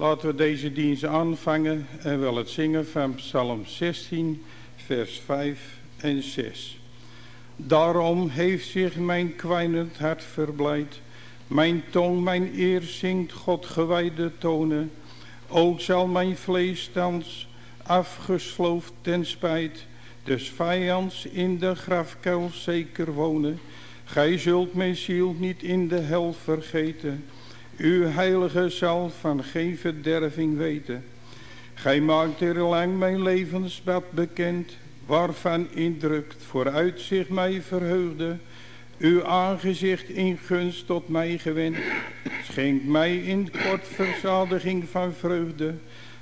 Laten we deze dienst aanvangen en wel het zingen van Psalm 16, vers 5 en 6. Daarom heeft zich mijn kwijnend hart verblijd. Mijn tong, mijn eer zingt God gewijde tonen. Ook zal mijn vlees thans afgesloofd ten spijt. Des vijands in de grafkuil zeker wonen. Gij zult mijn ziel niet in de hel vergeten. Uw heilige zal van geen verderving weten. Gij maakt er lang mijn levensbad bekend, waarvan indrukt vooruit zich mij verheugde. Uw aangezicht in gunst tot mij gewend, schenkt mij in kort verzadiging van vreugde.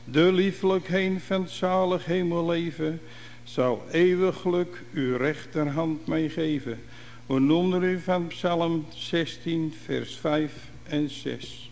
De lieflijkheid van zalig hemelleven zal eeuwiglijk uw rechterhand mij geven. We u van Psalm 16 vers 5 en 6.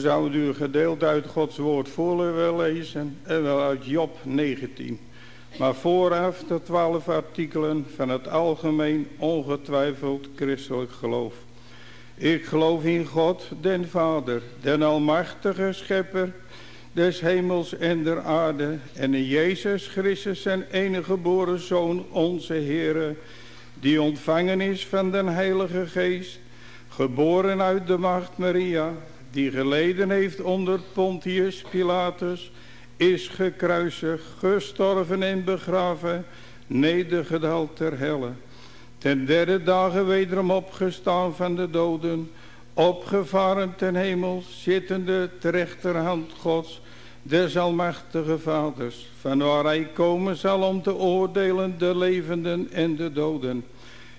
We zouden u gedeeld uit Gods woord voor willen lezen en wel uit Job 19. Maar vooraf de twaalf artikelen van het algemeen ongetwijfeld christelijk geloof. Ik geloof in God, den Vader, den almachtige schepper des hemels en der aarde en in Jezus Christus zijn enige geboren Zoon, onze Heere, die ontvangen is van den Heilige Geest, geboren uit de macht Maria, die geleden heeft onder Pontius Pilatus, is gekruisigd, gestorven en begraven, nedergedaald ter helle. Ten derde dagen wederom opgestaan van de doden, opgevaren ten hemel, zittende ter rechterhand Gods, des almachtige vaders, van waar hij komen zal om te oordelen de levenden en de doden.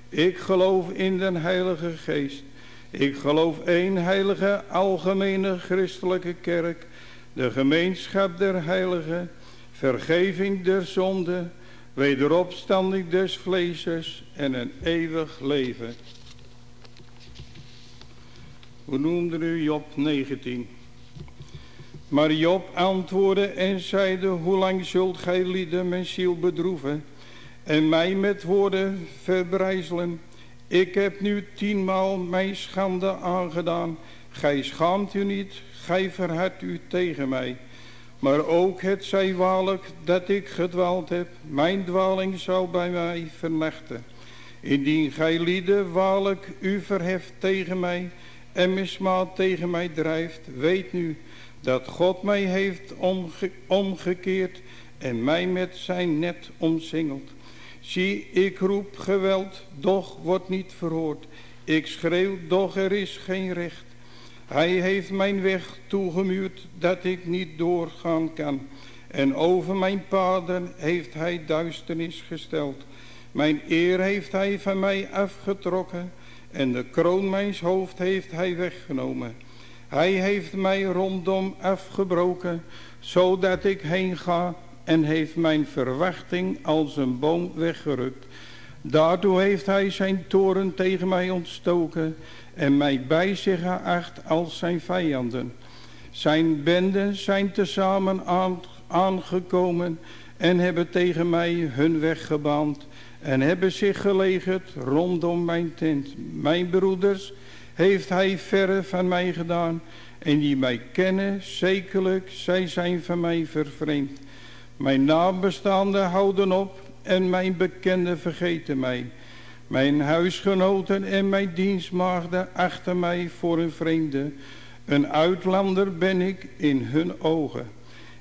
Ik geloof in den heilige geest. Ik geloof één heilige algemene christelijke kerk, de gemeenschap der heiligen, vergeving der zonde, wederopstanding des vleeses en een eeuwig leven. We noemden u Job 19. Maar Job antwoordde en zeide, hoe lang zult gij lieden mijn ziel bedroeven en mij met woorden verbrijzelen? Ik heb nu tienmaal mijn schande aangedaan. Gij schaamt u niet, gij verhardt u tegen mij. Maar ook het zij waarlijk dat ik gedwaald heb, mijn dwaling zou bij mij vernechten. Indien gij lieden waarlijk u verheft tegen mij en mismaat tegen mij drijft, weet nu dat God mij heeft omgekeerd en mij met zijn net omsingeld. Zie, ik roep geweld, doch wordt niet verhoord. Ik schreeuw, doch er is geen recht. Hij heeft mijn weg toegemuurd, dat ik niet doorgaan kan. En over mijn paden heeft hij duisternis gesteld. Mijn eer heeft hij van mij afgetrokken. En de kroon mijns hoofd heeft hij weggenomen. Hij heeft mij rondom afgebroken, zodat ik heen ga en heeft mijn verwachting als een boom weggerukt. Daartoe heeft hij zijn toren tegen mij ontstoken en mij bij zich geacht als zijn vijanden. Zijn benden zijn tezamen aangekomen en hebben tegen mij hun weg gebaand en hebben zich gelegerd rondom mijn tent. Mijn broeders heeft hij verre van mij gedaan en die mij kennen, zekerlijk, zij zijn van mij vervreemd. Mijn nabestaanden houden op en mijn bekenden vergeten mij. Mijn huisgenoten en mijn dienstmaagden achter mij voor een vreemde. Een uitlander ben ik in hun ogen.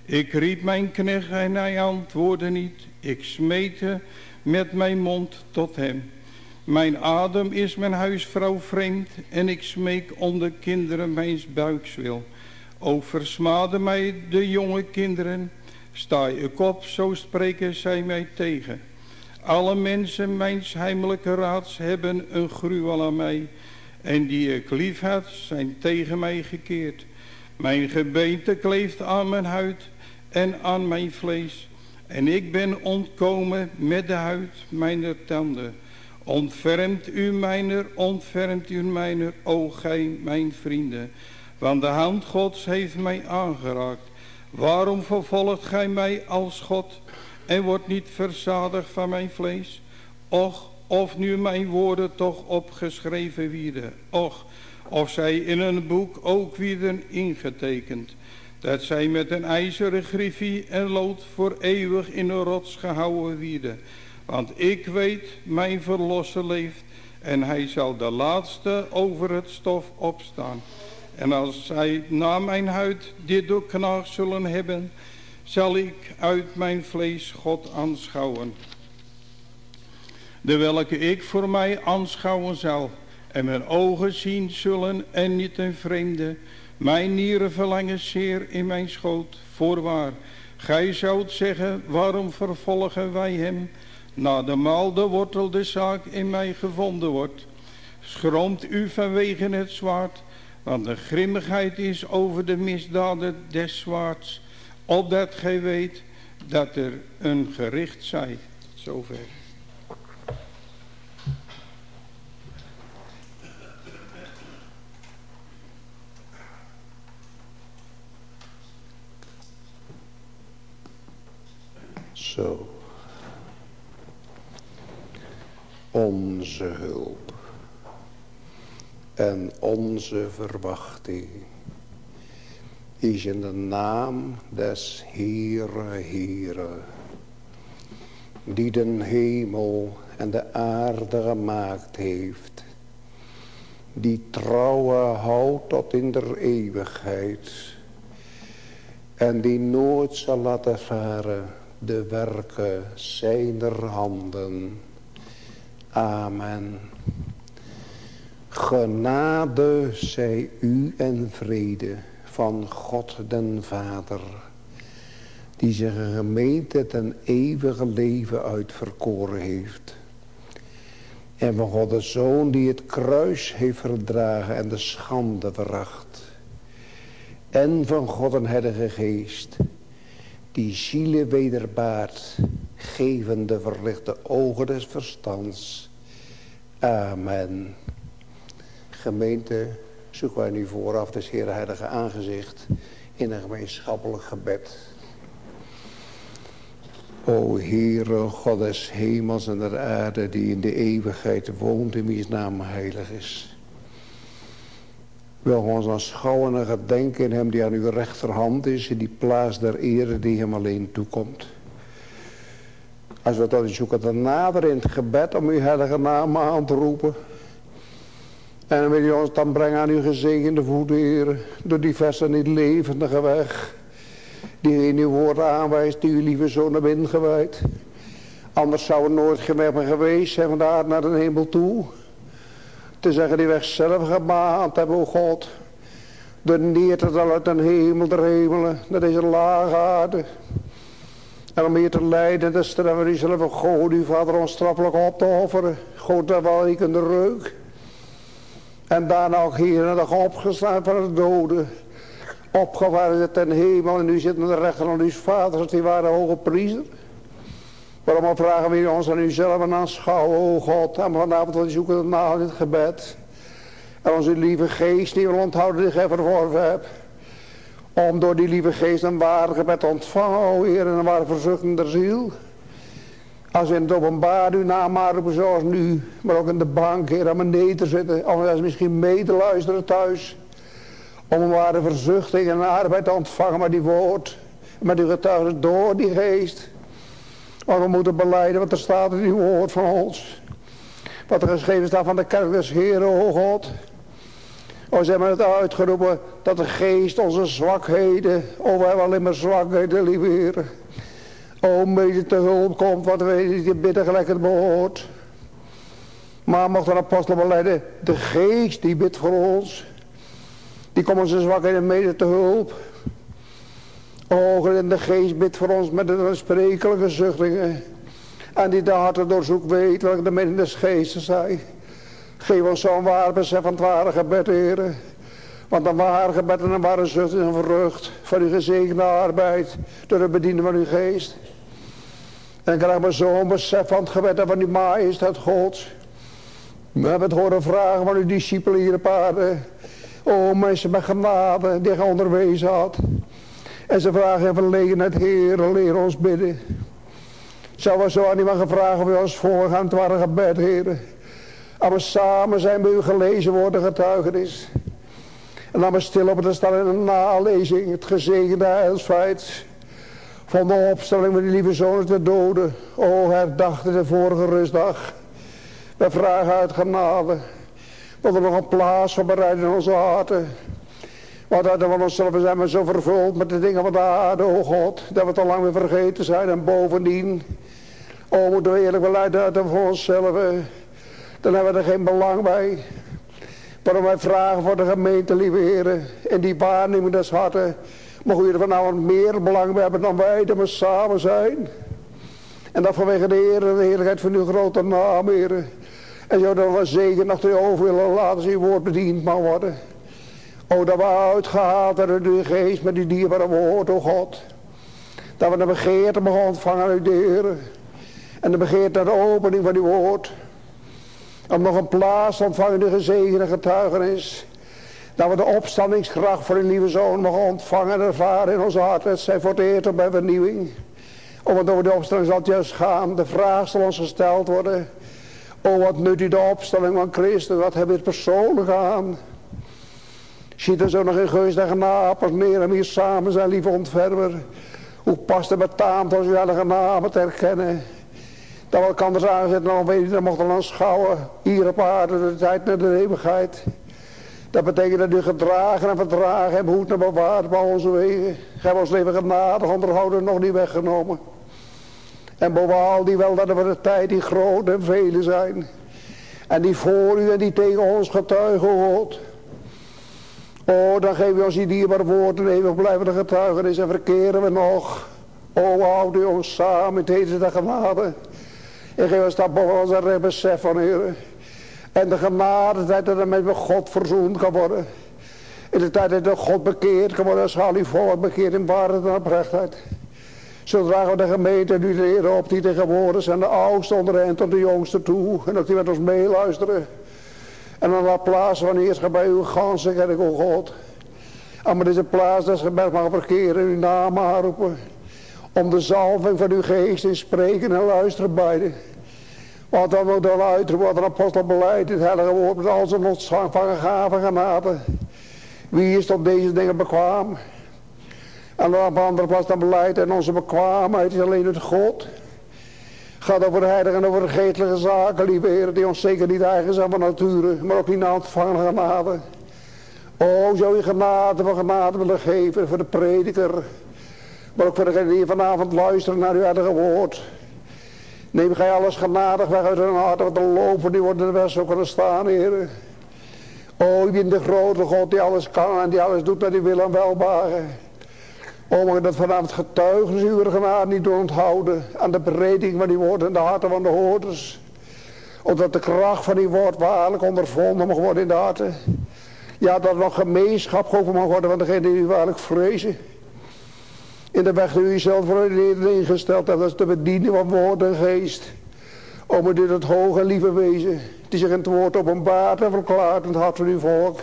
Ik riep mijn knecht en hij antwoordde niet. Ik smeette met mijn mond tot hem. Mijn adem is mijn huisvrouw vreemd en ik smeek onder kinderen mijn buikswil. O versmade mij de jonge kinderen, sta ik op, zo spreken zij mij tegen. Alle mensen mijns heimelijke raads hebben een gruwel aan mij. En die ik lief had, zijn tegen mij gekeerd. Mijn gebeente kleeft aan mijn huid en aan mijn vlees. En ik ben ontkomen met de huid mijner tanden. Ontfermt u mijner, ontfermt u mijner, o gij mijn vrienden. Want de hand Gods heeft mij aangeraakt. Waarom vervolgt gij mij als God en wordt niet verzadigd van mijn vlees? Och, of nu mijn woorden toch opgeschreven werden. Och, of zij in een boek ook werden ingetekend. Dat zij met een ijzeren griffie en lood voor eeuwig in een rots gehouden werden. Want ik weet, mijn verlosser leeft en hij zal de laatste over het stof opstaan. En als zij na mijn huid dit doorknaagd zullen hebben, zal ik uit mijn vlees God aanschouwen. De welke ik voor mij aanschouwen zal en mijn ogen zien zullen en niet een vreemde. Mijn nieren verlangen zeer in mijn schoot, voorwaar. Gij zoudt zeggen, waarom vervolgen wij hem? Na de maal de wortel de zaak in mij gevonden wordt. Schroomt u vanwege het zwaard, want de grimmigheid is over de misdaden des zwaards, opdat gij weet dat er een gericht zij. Zover. Zo. Onze hulp. En onze verwachting is in de naam des Heere Heere, die den hemel en de aarde gemaakt heeft, die trouwe houdt tot in der eeuwigheid, en die nooit zal laten varen de werken zijner handen. Amen. Genade zij u en vrede van God den Vader, die zijn gemeente ten eeuwige leven uitverkoren heeft. En van God de Zoon die het kruis heeft verdragen en de schande veracht. En van God een Heilige Geest, die zielen wederbaart, gevende verlichte ogen des verstands. Amen. Gemeente, zoeken wij nu vooraf des Heer Heilige aangezicht in een gemeenschappelijk gebed. O Heere, God des hemels en der aarde, die in de eeuwigheid woont in wiens naam heilig is. Wil ons aanschouwen en gedenken in hem die aan uw rechterhand is, in die plaats der ere die hem alleen toekomt. Als we dat zoeken te nader in het gebed om uw heilige naam aan te roepen. En wil je ons dan brengen aan uw gezegende voeten, Heer, door die verse niet levendige weg die in uw woord aanwijst, die uw lieve zoon hebt ingewijd. Anders zou het nooit geweest zijn van naar de hemel toe. Te zeggen die weg zelf gemaakt hebben, o God. De neer te uit de hemel der hemelen, naar deze lage aarde. En om hier te lijden, te sterven, die zelf, God, uw vader onstraffelijk op te offeren. God, daar wel ik in de reuk. En daarna ook hier naar de opgestaan van de doden opgevaren ten hemel en nu zit aan de rechter van uw vaders, die waren hoge priester. Waarom vragen we ons aan u zelf en aanschouwen, o God, en vanavond wil zoeken het na het gebed. En onze lieve geest die we onthouden die gij verworven hebt. Om door die lieve geest een ware gebed te ontvangen, o Heer, en een ware verzuchting der ziel. Als in het openbaar uw naam zoals nu, maar ook in de bank, Heer, aan beneden te zitten. Of misschien mee te luisteren thuis. Om een ware verzuchting en arbeid te ontvangen met die woord. Met uw getuigenis door die geest. Want we moeten beleiden wat er staat in uw woord van ons. Wat er geschreven staat van de kerk des Heren, o God. O, ze hebben het uitgeroepen dat de geest onze zwakheden, o wij hebben alleen maar zwakheden, lieve. O, mede te hulp komt wat wij niet bidden gelijk het behoort. Maar mocht een apostel beleiden, de geest die bidt voor ons. Die komen zijn zwakheden mede te hulp. Ogen in de geest bidt voor ons met een sprekelijke zuchtingen. En die de harten doorzoek weet welke de midden des geestes zijn. Geef ons zo'n waar besef van het ware gebed, heren. Want een ware gebed en een ware zucht is een vrucht van uw gezegende arbeid door het bedienen van uw geest. En krijg maar zo'n besef van het gebed en van uw majesteit Gods. We hebben het horen vragen van uw discipelen hier op aarde. O mensen met genade die je onderwezen had. En ze vragen in verlegenheid, Heer, leer ons bidden. Zou we zo aan iemand gevraagd of we ons voorgaan, het waren gebed, Heer. Als we samen zijn bij u gelezen worden, getuigenis. En dan we stil op het staan in een nalezing, het gezegende heilsfeit. Van de opstelling van die lieve zoon te doden. O, herdachte de vorige rustdag. We vragen uit genade. Dat er nog een plaats voor bereiden in onze harten. Want uit van onszelf zijn we zo vervuld met de dingen van de aarde, oh God. Dat we al lang weer vergeten zijn. En bovendien, oh moeten we eerlijk beleiden uit voor onszelf. Dan hebben we er geen belang bij. Waarom wij vragen voor de gemeente, lieve heren. In die waarneming des harten. Mogen er vanavond meer belang bij hebben dan wij dat we samen zijn. En dat vanwege de Heer en de heerlijkheid van uw grote naam, heren. En zo dat we zegen nog de over willen laten zien woord bediend mag worden. O, dat we uitgehaald hebben door de geest met die dierbare woord, o God. Dat we de begeerte mogen ontvangen uit de Heer. En de begeerte naar de opening van die woord. Om nog een plaats te ontvangen in de gezegende getuigenis. Dat we de opstandingskracht voor een lieve zoon mogen ontvangen en ervaren in ons hart. Het zij voor het eer bij vernieuwing. Omdat over de opstelling zal juist gaan. De vraag zal ons gesteld worden. Oh, wat nut u de opstelling van Christus. Wat heb je het persoonlijk aan? Ziet er zo nog in geus en genade als meer en meer samen zijn, lieve ontfermer. Hoe past het betaamt als u alle genade te herkennen. Dat we elkaar aanzetten, dan weet u, dan mocht dan schouwen. Hier op aarde, de tijd naar de eeuwigheid. Dat betekent dat u gedragen en verdragen en behoed en bewaard bij onze wegen. Gij ons leven genadig onderhouden nog niet weggenomen. En bewaal die wel dat voor de tijd die groot en vele zijn. En die voor u en die tegen ons getuigen hoort. Oh, dan geef je ons die dierbare woorden eeuwig blijvende getuigenis en verkeren we nog. Oh, houd u ons samen in de genade. En geef ons dat boven ons een recht besef van u. En de genade dat er met God verzoend kan worden. In de tijd dat God bekeerd kan worden, zal hij volk bekeerd in waarheid en oprechtheid. Zo dragen we de gemeente nu de Heer op die tegenwoordig zijn de oudste onder hen tot de jongste toe. En ook die met ons meeluisteren. En dan laat plaats wanneer ze bij uw ganse kerk, o God. En maar deze plaats dat ze mag verkeren, uw naam aanroepen. Om de zalving van uw geest in spreken en luisteren beide. Want dan dan uitroepen wat een apostel beleid, het heilige woord met al zijn ontvang van gaven genade. Wie is tot deze dingen bekwaam? En op andere plaats dan beleid en onze bekwaamheid is alleen het God. Gaat over de heilige en over geestelijke zaken, lieve Heer, die ons zeker niet eigen zijn van nature, maar ook niet naar ontvangen genade. O, zou je genade van genade willen geven voor de prediker, maar ook voor degene die vanavond luisteren naar uw heilige woord. Neem gij alles genadig weg uit hun hart, wat de lopen die worden best zo kunnen staan, Heer. O, u bent de grote God die alles kan en die alles doet met die wil en welbagen. O, mag dat vanavond getuigenis uw genade niet onthouden aan de prediking van die woorden in de harten van de hoorders. Omdat de kracht van die woord waarlijk ondervonden mag worden in de harten. Ja, dat er nog gemeenschap over mag worden van degene die u waarlijk vrezen. In de weg die u zelf voor ingesteld hebt, dat is de bediening van woord en geest. Om u dit het hoge lieve wezen, die zich in het woord openbaart en verklaart in het hart van uw volk.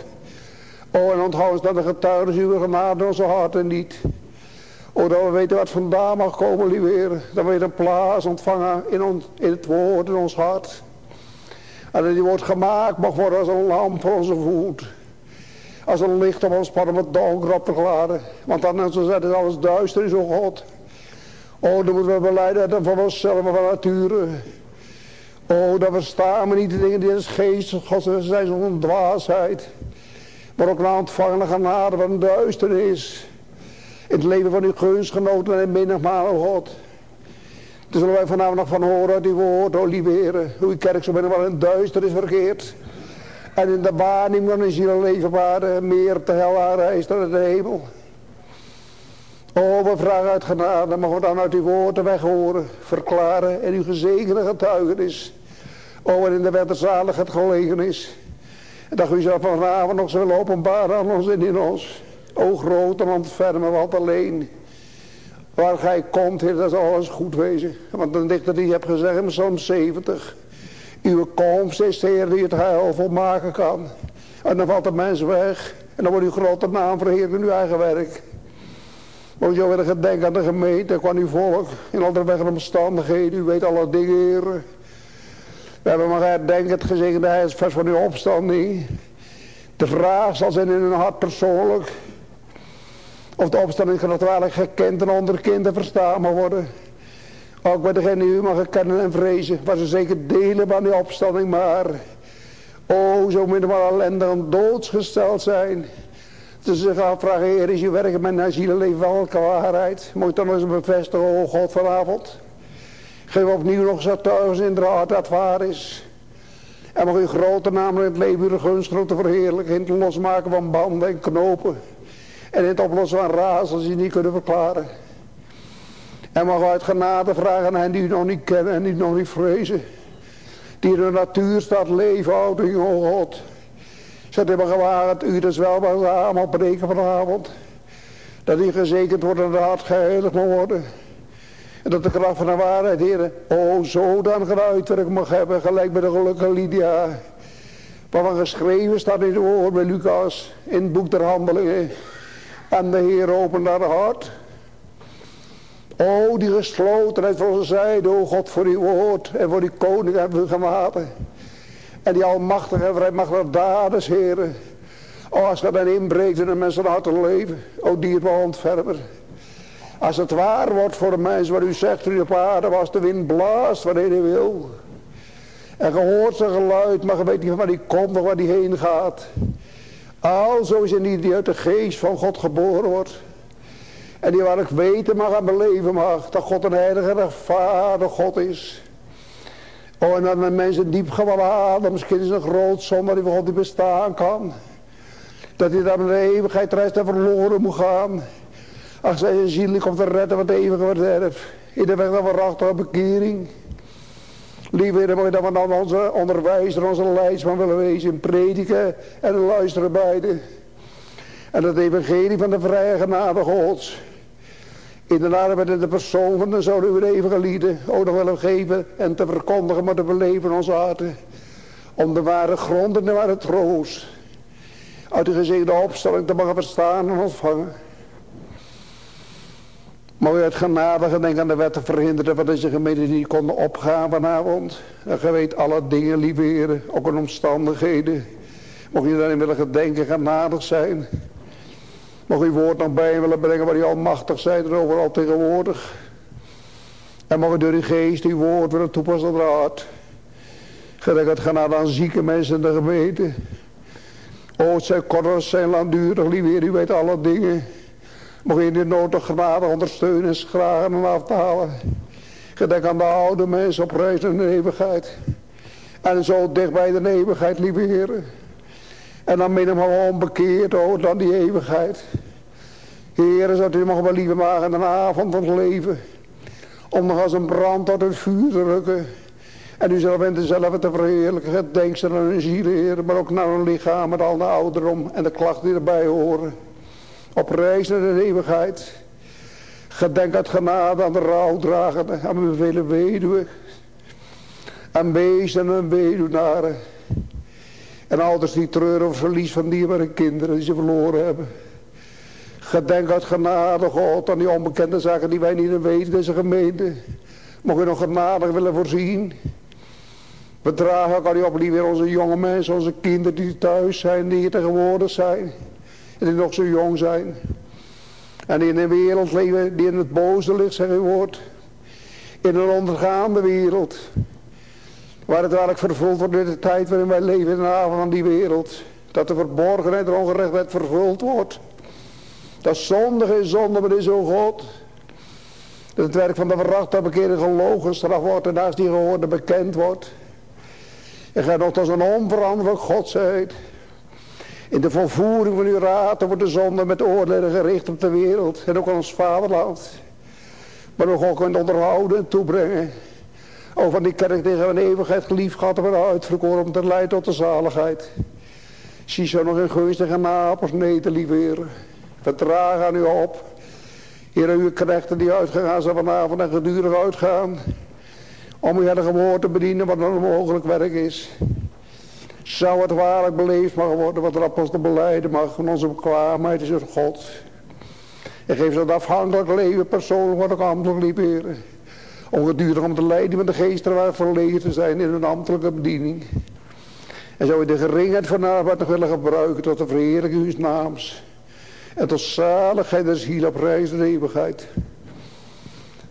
O, en onthoud dat de getuigenis uw genade onze harten niet. O, dat we weten wat vandaan mag komen, lieve Heer. Dat we een plaats ontvangen in, in het woord, in ons hart. En dat die woord gemaakt mag worden als een lamp voor onze voet. Als een licht op ons om donker op te klaren. Want dan is alles duister is, o God. O, dan moeten we beleiden dat van onszelf van nature. O, dat verstaan we niet de dingen die is geest, God, zijn zo'n dwaasheid. Maar ook naar ontvangen genade van duisternis. In het leven van uw gunstgenoten en menigmaal, o God. Dus zullen wij vanavond nog van horen die woord, o lieve heren. Hoe uw kerk zo binnen wel in duisternis vergeet. En in de waarneming van een ziel meer te hel aanreist dan de hemel. O, we vragen uit genade, mogen we dan uit uw woorden weg horen, verklaren en uw gezegende getuigenis. O, en in de wetterzalig het gelegen is. En dat u zelf vanavond nog zullen openbaren aan ons in ons. O, groot en ontfermen wat alleen. Waar gij komt, heer, dat zal alles goed wezen. Want een dichter die hebt gezegd in Psalm 70. Uw komst is Heer die het heil volmaken kan. En dan valt de mens weg. En dan wordt uw grote naam verheerd in uw eigen werk. Moet je weer gedenken aan de gemeente, aan uw volk. In alle weg en omstandigheden. U weet alle dingen, Heer. We hebben maar herdenken het gezegende van uw opstanding. De vraag zal zijn in hun hart persoonlijk. Of de opstanding genaamd gekend en onderkend en verstaan worden. Ook bij degene die u mag kennen en vrezen. waar ze zeker delen van die opstanding maar. O, zo min maar ellendig en doodsgesteld zijn. Dus ze gaan vragen, Heer, is je werk met mijn zielenleven welke waarheid? Moet je dan eens bevestigen, o God, vanavond. Geef opnieuw nog getuigen in de hart dat waar is. En mag uw grote naam in het leven uw gunst te verheerlijken. In het losmaken van banden en knopen. En in het oplossen van razels die niet kunnen verklaren. En mag uit genade vragen hen die u nog niet kennen en die nog niet vrezen. Die de natuur staat leven houden, o God. Zet hebben gewaagd u dus wel bij opbreken vanavond. Dat die gezekerd wordt en de hart geheiligd moet worden. En dat de kracht van de waarheid, heren, o zodanig een uitwerking mag hebben, gelijk bij de gelukkige Lydia. Waarvan geschreven staat in de woord bij Lucas, in het boek der handelingen. En de Heer opent haar hart. O, die geslotenheid van onze zijde, o God, voor uw woord en voor uw koning hebben we gematen. En die almachtige en vrijmachtige daden, heren. O, als je dan inbreekt in de mensen harten leven. O, dierbaar ontfermer. Als het waar wordt voor de mens wat u zegt u op aarde, was de wind blaast wanneer hij wil. En gehoord zijn geluid, maar je weet niet van waar die komt of waar die heen gaat. Alzo is er niet die uit de geest van God geboren wordt. En die waar ik weten mag en beleven mag. Dat God een heilige vader God is. Oh, en dat mijn mensen diep geworden. Misschien is een groot zonde die voor God niet bestaan kan. Dat hij dan in de eeuwigheid reist en verloren moet gaan. Ach, zij zijn ziel komt te redden van het eeuwige verderf. In de weg van waarachtige bekering. Lieve Heer, mogen dat we dan onze onderwijzer, onze leidsman willen wezen. Prediken en luisteren beide. En het evangelie van de vrije genade gods. Inderdaad met de persoon van de zoon uw lieden. Ook nog willen geven en te verkondigen, maar te beleven in onze harten. Om de ware grond en de ware troost. Uit de gezegde opstelling te mogen verstaan en ontvangen. Maar u het genade denk aan de wet te verhinderen van deze gemeente die konden opgaan vanavond. En ge weet alle dingen, lieve ook in omstandigheden. Mocht je daarin willen gedenken, genadig zijn. Mocht uw woord nog bij willen brengen waar u almachtig zijt en overal tegenwoordig. En mocht u door uw geest uw woord willen toepassen de hart. Gedenk het genade aan zieke mensen in de gemeente. O, het zijn kort, zijn langdurig, lieve heer, u weet alle dingen. Mocht je de nood of genade ondersteunen, schragen en aftalen. Gedenk aan de oude mensen op reis in de eeuwigheid. En zo dicht bij de eeuwigheid, lieve. En dan minimaal onbekeerd, oh, dan die eeuwigheid. Heren, zou u mogen wel liever maken de avond van leven. Om nog als een brand uit het vuur te rukken. En u zelf en dezelfde te verheerlijken. Gedenk ze aan hun ziel, heren, maar ook naar hun lichaam met al de ouderdom en de klachten die erbij horen op reis naar de eeuwigheid. Gedenk het genade aan de rouwdragende, aan mijn vele weduwen. Aan beesten en weduwnaren. En ouders die treuren over verlies van dierbare kinderen die ze verloren hebben. Gedenk uit genade, God, aan die onbekende zaken die wij niet weten, deze gemeente. Mogen we nog genadig willen voorzien. We dragen ook al die op weer onze jonge mensen, onze kinderen die thuis zijn, die hier tegenwoordig zijn en die nog zo jong zijn. En die in een wereld leven die in het boze ligt, zeg je woord. In een ondergaande wereld. Waar het eigenlijk vervuld wordt in de tijd waarin wij leven in de avond van die wereld. Dat de verborgenheid en ongerechtheid vervuld wordt. Dat zondig is zonde, maar is zo God. Dat het werk van de verrachte bekeerde gelogen straf wordt en naast die gehoorde bekend wordt. En gij nog als een onveranderlijk God zijt. In de volvoering van uw raad wordt de zonde met oordelen gericht op de wereld en ook ons vaderland. Maar we ook kunt onderhouden en toebrengen. O van die kerk tegen een eeuwigheid geliefd gehad en uitverkoren om te leiden tot de zaligheid. Zie zo nog in gunstige napels nee te lieveren. Vertraag aan u op. Heer, uw knechten die uitgegaan zijn vanavond en gedurig uitgaan. Om uw heilige woord te bedienen wat een onmogelijk werk is. Zou het waarlijk beleefd mogen worden wat de apostel beleiden mag van onze bekwaamheid is het God. En geef ze dat afhankelijk leven persoonlijk wat ook ambtelijk liberen. Ongedurig om te leiden met de geesten waar verlegen te zijn in hun ambtelijke bediening. En zou je de geringheid van arbeid nog willen gebruiken tot de verheerlijking uw naams. En tot zaligheid der ziel op reis eeuwigheid.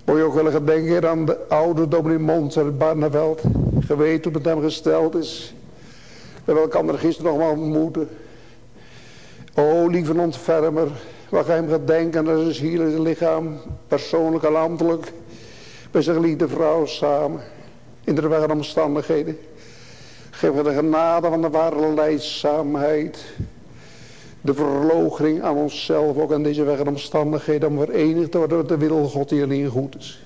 Wil je ook willen gedenken aan de oude dominee Mons uit Barneveld. Geweten hoe het hem gesteld is. We hebben elkaar gisteren nog maar ontmoeten. O lieve ontfermer, wat gij hem gaat denken aan zijn ziel en zijn lichaam, persoonlijk en ambtelijk, bij zijn geliefde vrouw samen, in de weg omstandigheden. Geef de genade van de ware leidzaamheid, de verloochening aan onszelf, ook aan deze weg en omstandigheden, om verenigd te worden met de wil God die alleen goed is.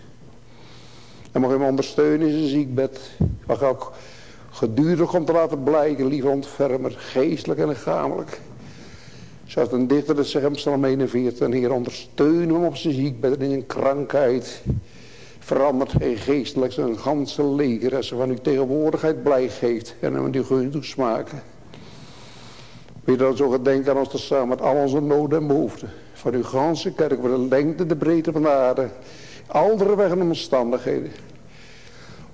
En mag hem ondersteunen in zijn ziekbed, mag ook gedurig om te laten blijken, lieve ontfermer, geestelijk en lichamelijk. Zoals een dichter het zegt, Psalm 41, en Heer ondersteun hem op zijn ziekbed en in een krankheid. Verandert hij geestelijk zijn ganse leger als ze van uw tegenwoordigheid blij geeft en hem die toesmaken. Wil je dan zo gedenken aan ons te samen met al onze noden en behoeften. Van uw ganse kerk, voor de lengte, de breedte van de aarde. Aldere weg en omstandigheden.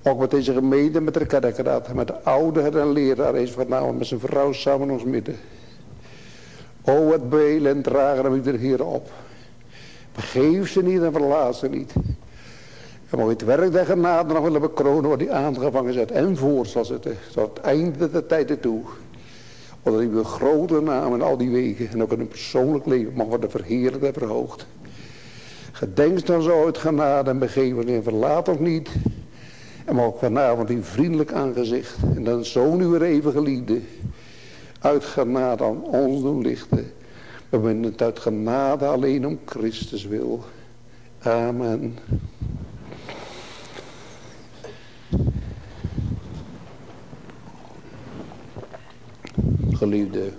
Ook met deze gemeente, met de kerkraad, met de ouder en leraar is vanavond met zijn vrouw samen ons midden. O, het belen en dragen hem ieder hier op. Begeef ze niet en verlaat ze niet. En mooi het werk der genade nog willen bekronen wat hij aangevangen zet. En voor zoals het tot het einde der tijden toe. Omdat uw grote naam in al die wegen en ook in een persoonlijk leven mag worden verheerlijkt en verhoogd. Gedenk dan zo uit genade en begeven en verlaat ons niet. En mag ook vanavond uw vriendelijk aangezicht en dan zo'n uw eeuwige liefde uit genade aan ons doen lichten. We benen het uit genade alleen om Christus wil. Amen. Geliefde,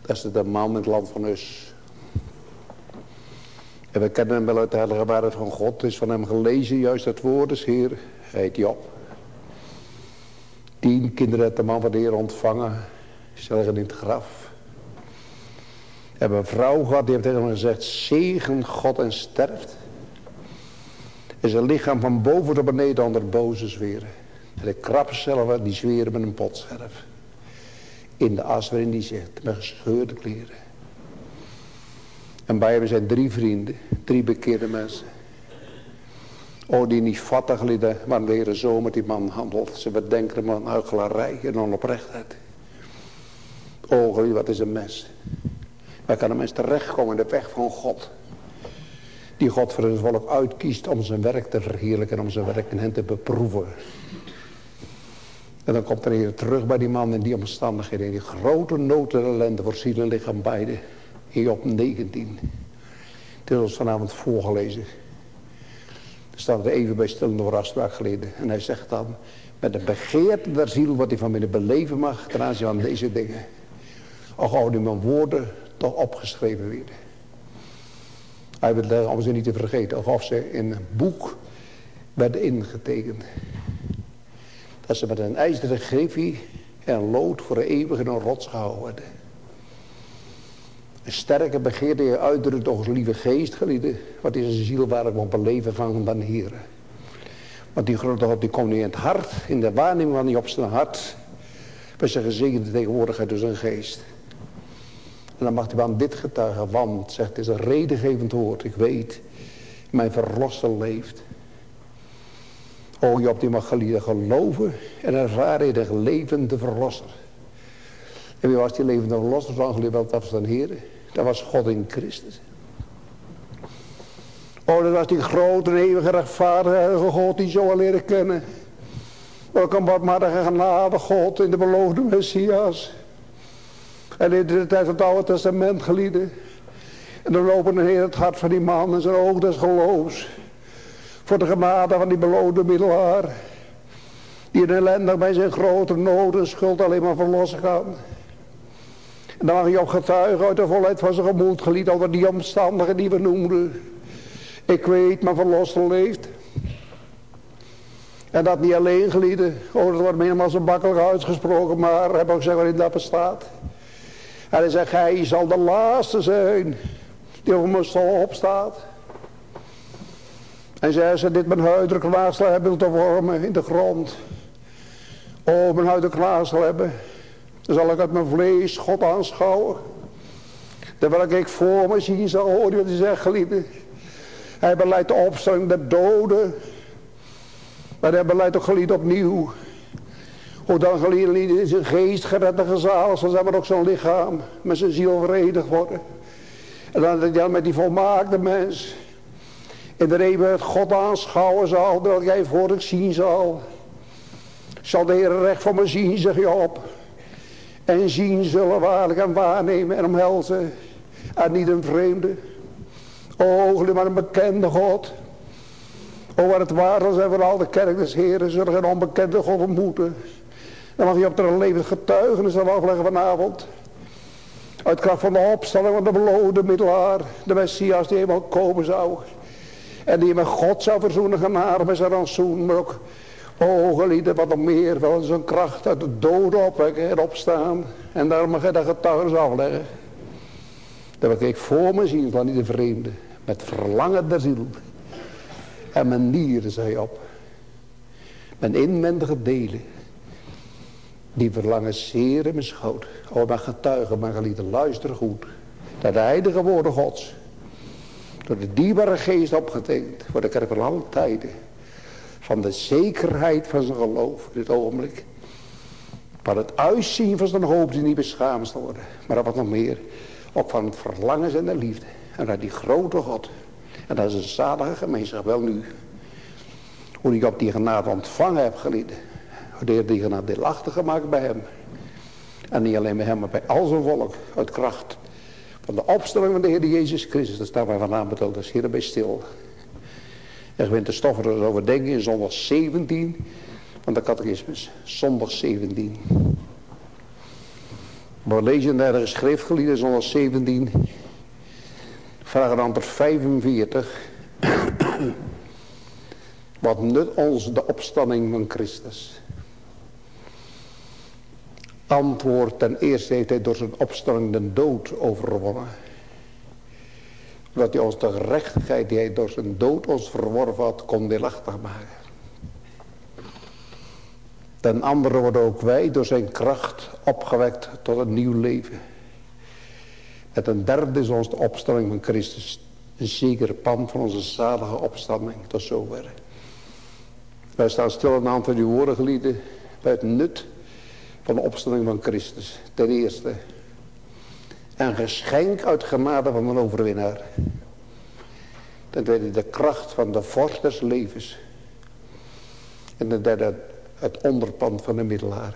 dat is de man in het land van Us. En we kennen hem wel uit de heilige waarheid van God. Het is van hem gelezen, juist het woord is Heer. Hij heet Job. Tien kinderen heeft de man van de Heer ontvangen. Zelgen in het graf. We hebben een vrouw gehad, die heeft tegen hem gezegd, zegen God en sterft. En zijn lichaam van boven tot beneden onder boze zweren. En de zelf, die zweren met een potscherf. In de as waarin die zit, met gescheurde kleren. En bij hem zijn drie vrienden, drie bekeerde mensen. Oh, die niet vattig lieden, maar leren zo met die man handelt. Ze bedenken hem aan huichelarij en onoprechtheid. Oh, wat is een mens. Waar kan een mens terechtkomen in de weg van God? Die God voor zijn volk uitkiest om zijn werk te verheerlijken, om zijn werk in hen te beproeven. En dan komt er hier terug bij die man in die omstandigheden, in die grote nood en ellende voor ziel en lichaam beide. Hier op 19. Dit is ons vanavond voorgelezen. Er staat even bij stil afspraak geleden. En hij zegt dan, met de begeerte der ziel wat hij van binnen beleven mag ten aanzien van deze dingen. Gauw die mijn woorden toch opgeschreven werden. Hij wil om ze niet te vergeten. Of ze in een boek werden ingetekend. Dat ze met een ijzeren griffie en lood voor eeuwig in een rots gehouden. Een sterke begeerte je uitdrukt door lieve geest. Wat is een ziel waar ik op beleven van dan hier. Want die grote God die komt nu in het hart, in de waarneming van die op zijn hart. Bij zijn gezegende tegenwoordigheid door zijn geest. En dan mag hij van dit getuigen, want, zegt, het is een redengevend woord. Ik weet, mijn verlosser leeft. O Job, die mag geloven en ervaren de levende verlosser. En wie was die levende verlosser van geliefd? Dat was dan Heer. Dat was God in Christus. Oh, dat was die grote eeuwige rechtvaardige God die zo al leren kennen. Ook een barmhartige genade God in de beloofde Messias. En in de tijd van het Oude Testament gelieden. En dan lopen Heer het hart van die man en zijn oog des geloofs. Voor de genade van die beloofde middelaar. Die in ellendig bij zijn grote noden schuld alleen maar verlossen gaan. En dan mag je op getuigen uit de volheid van zijn gemoed gelied over die omstandigheden die we noemden. Ik weet, mijn verlosser leeft. En dat niet alleen gelieden. Oh, dat wordt helemaal zo bakkelijk uitgesproken. Maar heb ook gezegd waarin dat bestaat. En hij zegt, hij zal de laatste zijn. Die over mijn stoel opstaat. En zei ze, dit mijn huidelijk klaarsel hebben te vormen in de grond. Oh, mijn huidelijk klaarsel hebben. Dan zal ik uit mijn vlees God aanschouwen. Dan wil ik voor me zien, zo hoor wat hij zegt, geliefde. Hij beleidt de opstelling der doden. Maar hij beleidt ook geliefd opnieuw. Hoe dan geliefd in zijn geest gered en gezalig zal maar ook zijn lichaam met zijn ziel verenigd worden. En dan met die volmaakte mens in de eeuwigheid God aanschouwen zal, dat jij voor ik zien zal. Zal de Heer recht voor me zien, zeg je op. En zien zullen waarlijk en waarnemen en omhelzen. En niet een vreemde. O, maar een bekende God. O, wat het waar zijn voor al de kerk des Heren. Zullen geen onbekende God ontmoeten. Dan mag je op er levend getuigenis afleggen vanavond. Uit kracht van de opstelling van de beloofde middelaar. De Messias die eenmaal komen zou. En die met God zou verzoenen genade met zijn rantsoen. Maar ook O geliefde, wat nog meer van zijn kracht uit de doden opwekken en opstaan. En daar mag je dat getuigenis afleggen. Dat wil ik voor me zien van die de vreemde. Met verlangen der ziel. En mijn nieren zei op. Mijn inwendige delen. Die verlangen zeer in mijn schoot. O, mijn getuigen, mijn geliefde, luister goed. Dat de heilige woorden gods. Door de dierbare geest opgetekend. Voor de kerk van alle tijden. Van de zekerheid van zijn geloof in dit ogenblik. Van het uitzien van zijn hoop die niet beschaamd zal worden. Maar wat nog meer. Ook van het verlangen en de liefde. En naar die grote God. En dat is een zalige gemeenschap. Wel nu. Hoe ik op die genade ontvangen heb geleden. Hoe de Heer die genade deelachtig gemaakt bij hem. En niet alleen bij hem, maar bij al zijn volk. Uit kracht van de opstelling van de Heer Jezus Christus. Daar staan wij vanavond betoond. Dat is hierbij stil. En gewint de stoffer er over denken in zondag 17 van de catechismus. Zondag 17. We lezen daar de zondag 17. Vraag antwoord 45. Wat nut ons de opstanding van Christus? Antwoord ten eerste heeft hij door zijn opstanding de dood overwonnen. Dat hij ons de gerechtigheid die hij door zijn dood ons verworven had kon deelachtig maken. Ten andere worden ook wij door zijn kracht opgewekt tot een nieuw leven. Het een derde is ons de opstelling van Christus. Een zekere pand van onze zalige opstanding tot zover. Wij staan stil een aantal die woorden gelieden bij het nut van de opstelling van Christus. Ten eerste, een geschenk uit genade van een overwinnaar. Ten tweede, de kracht van de vorst des levens. En ten derde, het onderpand van de middelaar.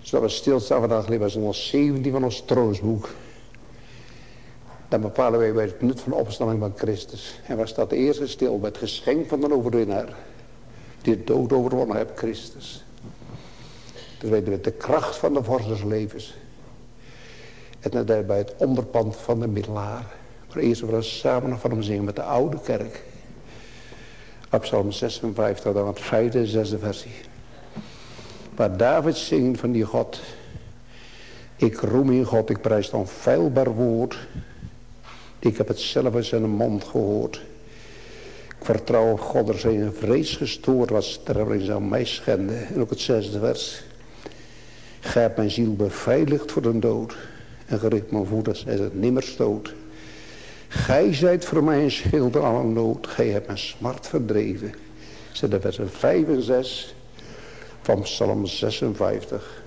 Zodat we stilstaan vandaag bij zo'n 17 van ons troostboek. Dan bepalen wij bij het nut van de opstanding van Christus. En waar staat de eerste stil bij het geschenk van de overwinnaar. Die het dood overwonnen heeft, Christus. Dus weten we de kracht van de vorst des levens. En daarbij het onderpand van de middelaar. Maar eerst we samen van hem zingen met de oude kerk. Op Psalm 56, dan het vijfde en zesde versie. Waar David zingt van die God. Ik roem in God, ik prijs dan feilbaar woord. Ik heb het zelf in zijn mond gehoord. Ik vertrouw op God, er zijn vrees gestoord wat sterveling zou mij schenden. En ook het zesde vers. Gij mijn ziel beveiligd voor de dood. En gericht mijn voeters en het nimmer stoot. Gij zijt voor mij een schild alle nood. Gij hebt mijn smart verdreven. Zet de versen 5 en 6 van Psalm 56.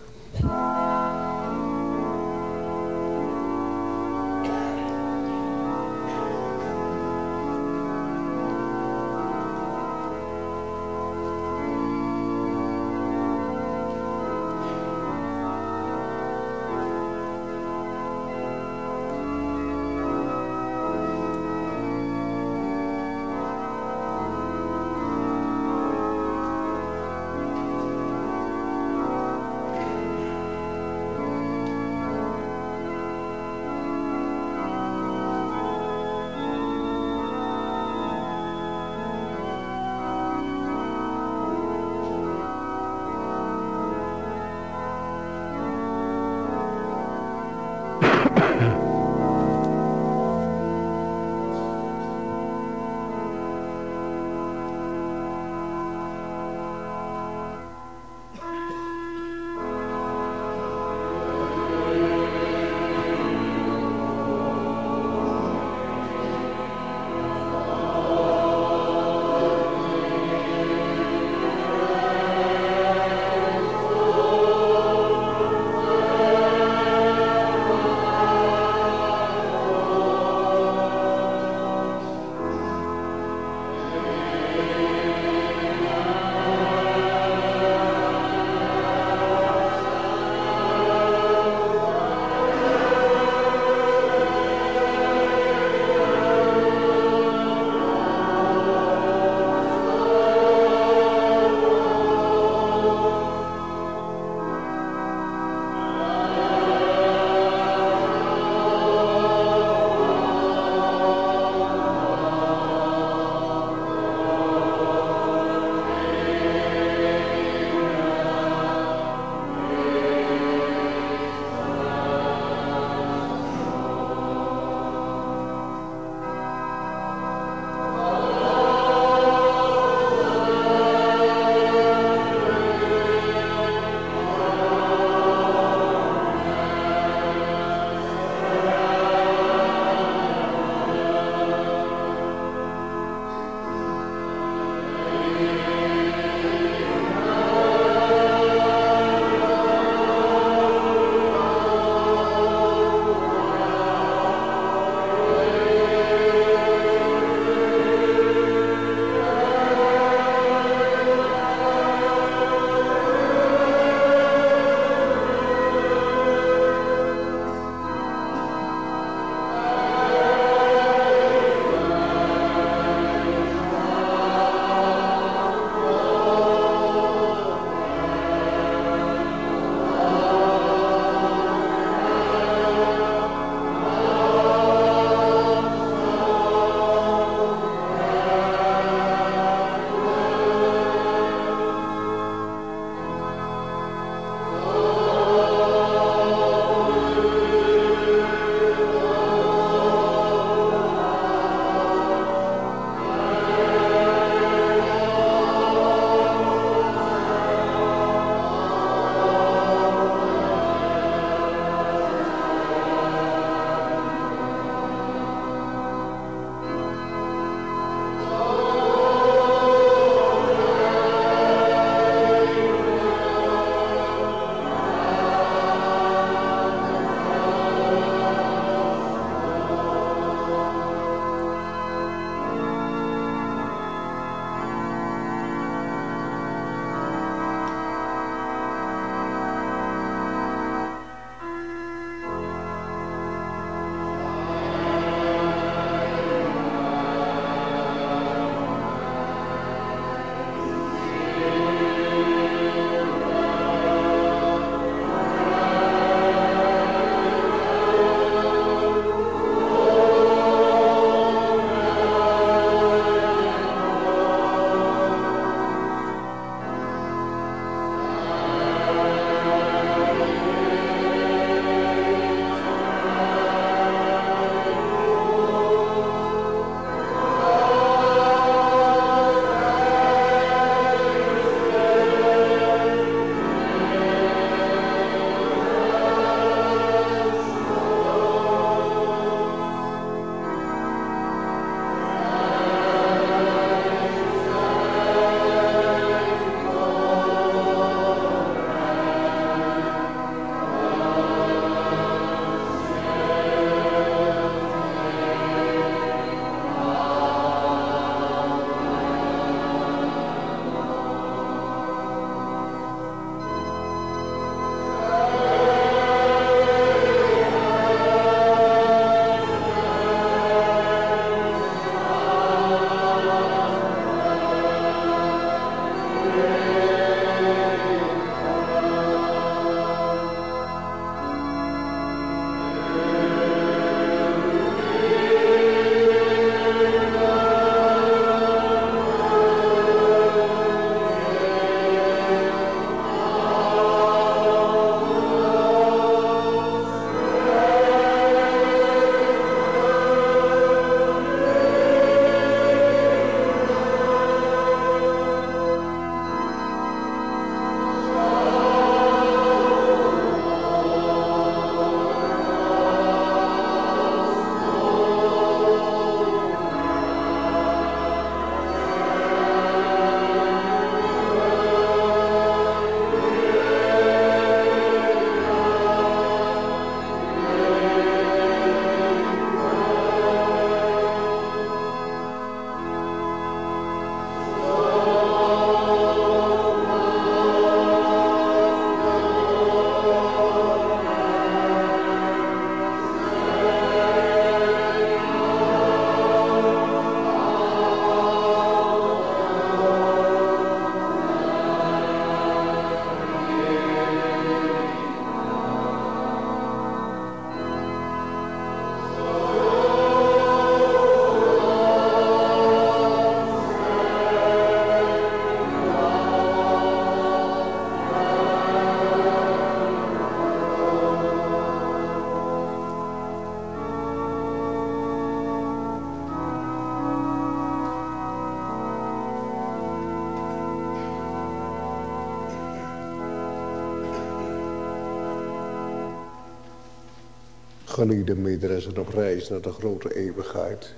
Geliefde mederessen op reis naar de grote eeuwigheid.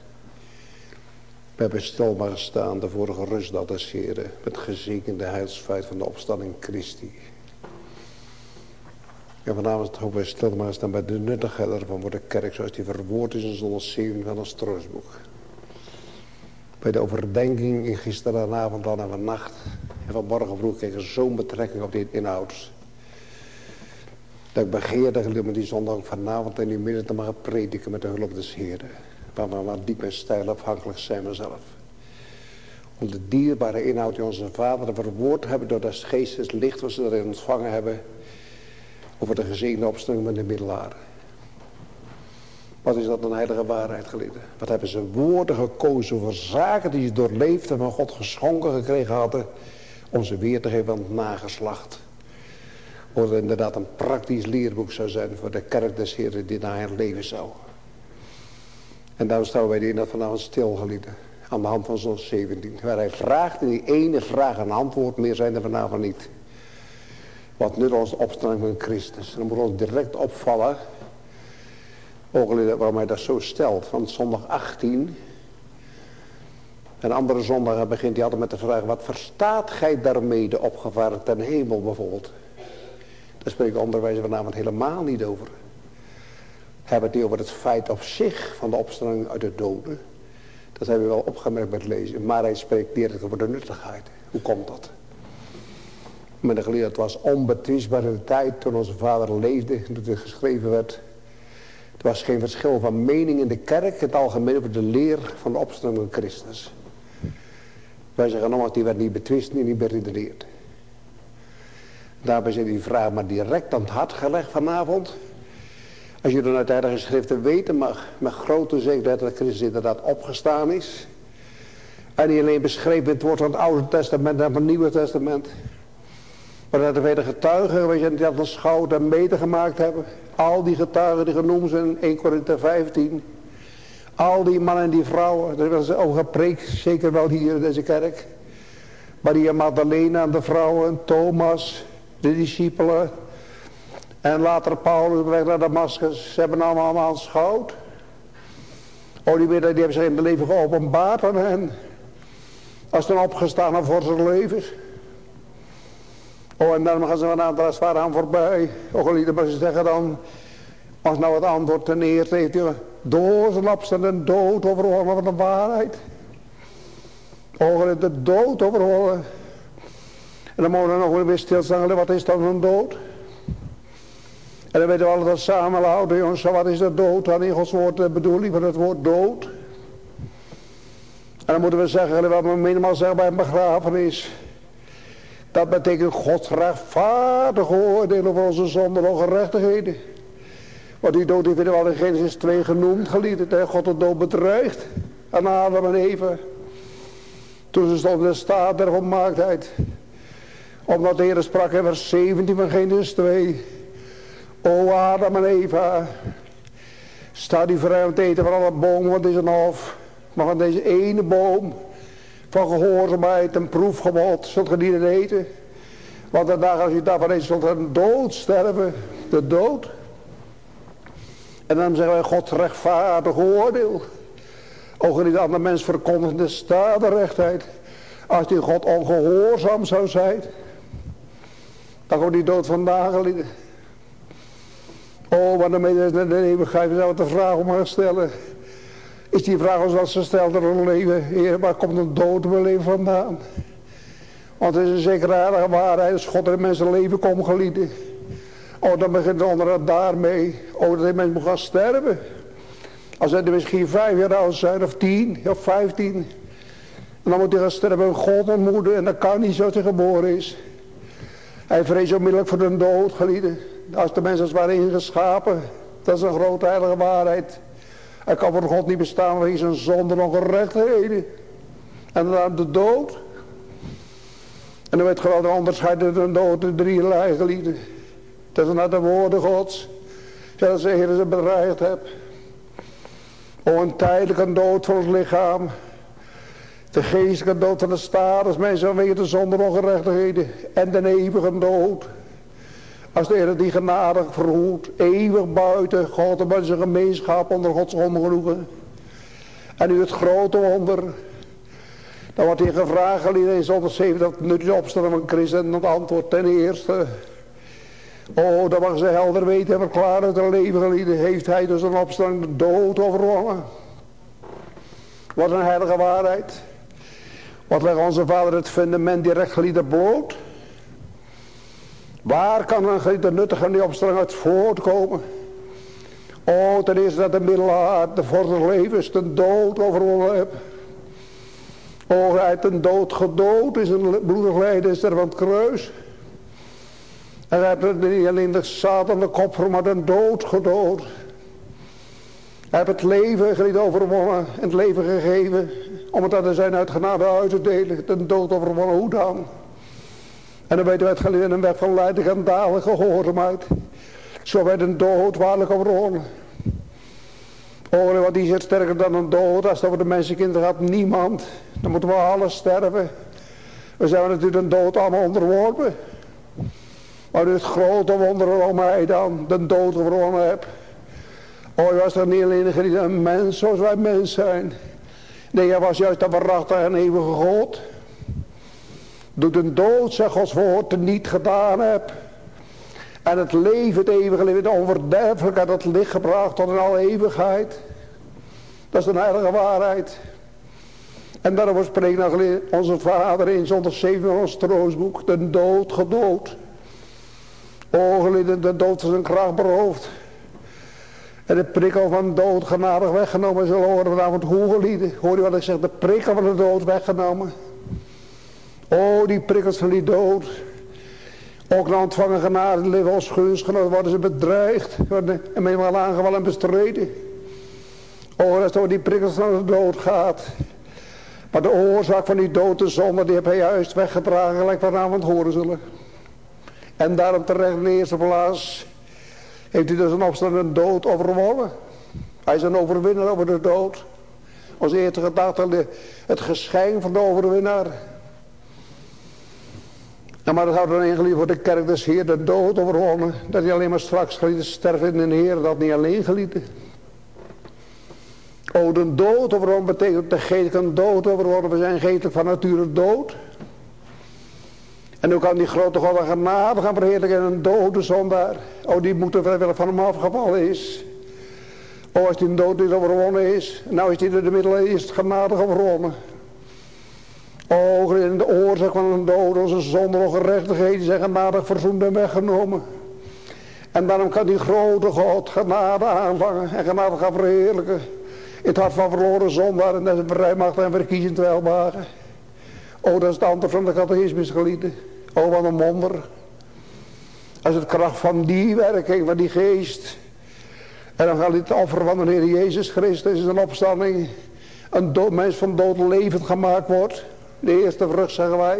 We hebben stil maar gestaan de vorige rustdag des Heren. Met gezekende heilsfeit van de opstanding Christi. En vanavond hopen we stil maar staan bij de nuttigheid ervan voor de kerk. Zoals die verwoord is in zondag 7 van ons troostboek. Bij de overdenking in gisteravond dan en vannacht. En vanmorgen vroeg kreeg zo'n betrekking op dit inhoud. Dat ik begeerde met die zondag vanavond in die midden te mogen prediken met de hulp des Heren. Waar we maar diep en stijl afhankelijk zijn mezelf. Om de dierbare inhoud die onze vader verwoord hebben door des geestes licht wat ze erin ontvangen hebben. Over de gezegende opstelling met de middelaren. Wat is dat een heilige waarheid geleden? Wat hebben ze woorden gekozen over zaken die ze doorleefd en van God geschonken gekregen hadden. Om ze weer te geven aan het nageslacht. Of het inderdaad een praktisch leerboek zou zijn voor de kerk des die naar hen leven zou. En daarom staan wij die inderdaad vanavond stilgelieden. Aan de hand van zo'n 17. Waar hij vraagt in die ene vraag een antwoord. Meer zijn er vanavond niet. Wat nu ons opstelling van Christus. En dan moet ons direct opvallen. Waarom hij dat zo stelt. Van zondag 18. En andere zondagen begint hij altijd met de vraag. Wat verstaat gij daarmee de opgevaren ten hemel bijvoorbeeld. Daar spreekt onderwijzer vanavond helemaal niet over. Hebben het niet over het feit op zich van de opstelling uit de doden. Dat hebben we wel opgemerkt bij het lezen. Maar hij spreekt direct over de nuttigheid. Hoe komt dat? Met de het was onbetwistbaar in de tijd toen onze vader leefde. Toen het geschreven werd. Er was geen verschil van mening in de kerk. Het algemeen over de leer van de opstelling van Christus. Wij zeggen nogmaals, die werd niet betwist niet beredeneerd. Daarbij zijn die vraag maar direct aan het hart gelegd vanavond. Als je dan uit de schriften weten mag, met grote zekerheid dat Christus inderdaad opgestaan is. En niet alleen beschreven het woord van het Oude Testament en van het Nieuwe Testament. Maar dat er vele getuigen weet je, die dat schout en meter gemaakt hebben. Al die getuigen die genoemd zijn in 1 Korinther 15. Al die mannen en die vrouwen, er was over gepreekt, zeker wel hier in deze kerk. Maria Magdalena en de vrouwen, Thomas, de discipelen. En later Paulus weg naar Damascus. Ze hebben allemaal aanschouwd. Oh, die, hebben zich in het leven geopenbaard aan hen. Als ze dan opgestaan voor zijn levens. Oh, en dan gaan ze van aantal als aan voorbij. Oh, lieden, maar ze zeggen dan. Als nou het antwoord ten eerste heeft hij door zijn en dood overwonnen van de waarheid. Oh, de dood overwonnen. En dan mogen we nog weer stilstaan. Wat is dan een dood? En dan weten we altijd samen houden, jongens. Wat is de dood dan in Gods woord de bedoeling van het woord dood? En dan moeten we zeggen, wat we minimaal zeggen bij een begrafenis. Dat betekent Gods rechtvaardig oordeel over onze zonde en ongerechtigheden. Want die dood die vinden we al in Genesis 2 genoemd, geliefd. Dat God de dood bedreigt aan Adam en Eva. Toen ze stonden in de staat der volmaaktheid. Omdat de Heer sprak in vers 17 van Genesis 2. O Adam en Eva. Sta die vrij om te eten van alle bomen van deze hof. Maar van deze ene boom. Van gehoorzaamheid en proefgebod. Zult je niet eten. Want de dag als je daarvan eet zult een dood sterven. De dood. En dan zeggen wij God rechtvaardig oordeel. Ook niet aan de mens verkondigde staderechtheid. Als die God ongehoorzaam zou zijn. Dan komt die dood vandaag. Oh, wat een is de eeuwigheid. Zouden de vraag om gaan stellen. Is die vraag zoals ze stelt in een leven. Heer, waar komt een dood mijn leven vandaan? Want het is een zekere heilige waarheid. Als God in mensen leven komt gelieden. Oh, dan begint het onder het daarmee. Oh, dat die mens moet gaan sterven. Als hij misschien vijf jaar oud zijn, of tien, of vijftien. En dan moet hij gaan sterven en God ontmoeten. En dat kan niet zoals hij geboren is. Hij vreest onmiddellijk voor de dood, gelieden. Als de mensen waren ingeschapen. Dat is een grote heilige waarheid. Hij kan voor God niet bestaan wegens een zonder ongerechtigheden. En dan de dood. En dan werd gewoon de onderscheid tussen de dood en drie gelieden. Dat is naar de woorden gods. Zoals de Heer ze bedreigd hebt. O een tijdelijke dood voor het lichaam. De geestelijke dood van de staat. Als mensen vanwege de zonder ongerechtigheden. En de eeuwige dood. Als de Heer die genadig verhoedt, eeuwig buiten God en zijn gemeenschap onder Gods ongenoegen. En nu het grote wonder. Dan wordt hier gevraagd in 170 dat nuttig opstellen van Christus. En het antwoord ten eerste. Oh, dat mag ze helder weten en verklaren. De leven heeft hij dus een opstelling de dood overwonnen. Wat een heilige waarheid. Wat legt onze vader het fundament direct gelieden bloot. Waar kan een gelieden nuttig aan die opstelling uit voortkomen? Oh, ten eerste dat de middelaar de vorder levens de dood overwonnen heeft. Oh, hij een dood gedood, is een bloedig lijden is er van het kruis. En hij heeft niet alleen de Satan de kop maar een dood gedood. Hij heeft het leven geliet overwonnen en het leven gegeven. Om het aan de zijn uit genade uit te delen. De dood overwonnen, hoe dan? En dan weten we het geleerd een weg van lijden en dalen gehoorzaamheid. Zo werd een dood waarlijk overwonnen. Oh, wat is het sterker dan een dood? Als dat we de mensenkinderen had, niemand. Dan moeten we alles sterven. We zijn natuurlijk een dood allemaal onderworpen. Maar het grote wonder waarom hij dan de dood overwonnen hebt. Hij was er niet alleen een mens zoals wij mens zijn. Nee, hij was juist een verrachter en eeuwige God. Doet een dood, zeg Gods woord, niet gedaan heb. En het leven, het eeuwige leven, de onverderfelijkheid, het licht gebracht tot in alle eeuwigheid. Dat is een heilige waarheid. En daarover spreekt onze vader in zonder van ons troostboek. De dood gedood. Ogen de dood van zijn kracht beroofd. En de prikkel van de dood genadig weggenomen zullen horen vanavond hoegelieden. Hoor je wat ik zeg? De prikkel van de dood weggenomen. Oh, die prikkels van die dood. Ook na ontvangen genade, leven als gunstgenoot, worden ze bedreigd. Worden eenmaal aangevallen en bestreden. Oh, dat door die prikkels van de dood gaat. Maar de oorzaak van die dood en zonde, die heb hij juist weggedragen, gelijk vanavond horen zullen. En daarom terecht in de eerste plaats heeft hij dus een opstand een dood overwonnen. Hij is een overwinnaar over de dood. Als eerste gedachte het geschenk van de overwinnaar. Nou, maar dat houdt dan eigenlijk voor de kerk des Heer de dood overwonnen. Dat hij alleen maar straks gelieten sterven in de Heer, dat niet alleen gelieten. Oh, de dood overwonnen betekent de geestelijke dood overwonnen. We zijn geestelijk van nature dood. En hoe kan die grote God een genade gaan verheerlijken en een dode zondaar. Oh, die moet er vrijwillig van hem afgevallen is. Oh, als die dood niet overwonnen is. Nou is die door de middelen is genadig overwonnen. Oh, in de oorzaak van een dood, onze zonde of gerechtigheden zijn genadig verzoend en weggenomen. En daarom kan die grote God genade aanvangen en genade gaan verheerlijken. In het hart van verloren zondaar en dat is vrijmacht en verkiezend welbagen. Oh, dat is het antwoord van de catechismus gelieden. Oh, wat een wonder. Als het kracht van die werking, van die geest. En dan gaat het offer van de Heer Jezus Christus in een opstanding. Een mens van dood levend gemaakt wordt. De eerste vrucht zeggen wij.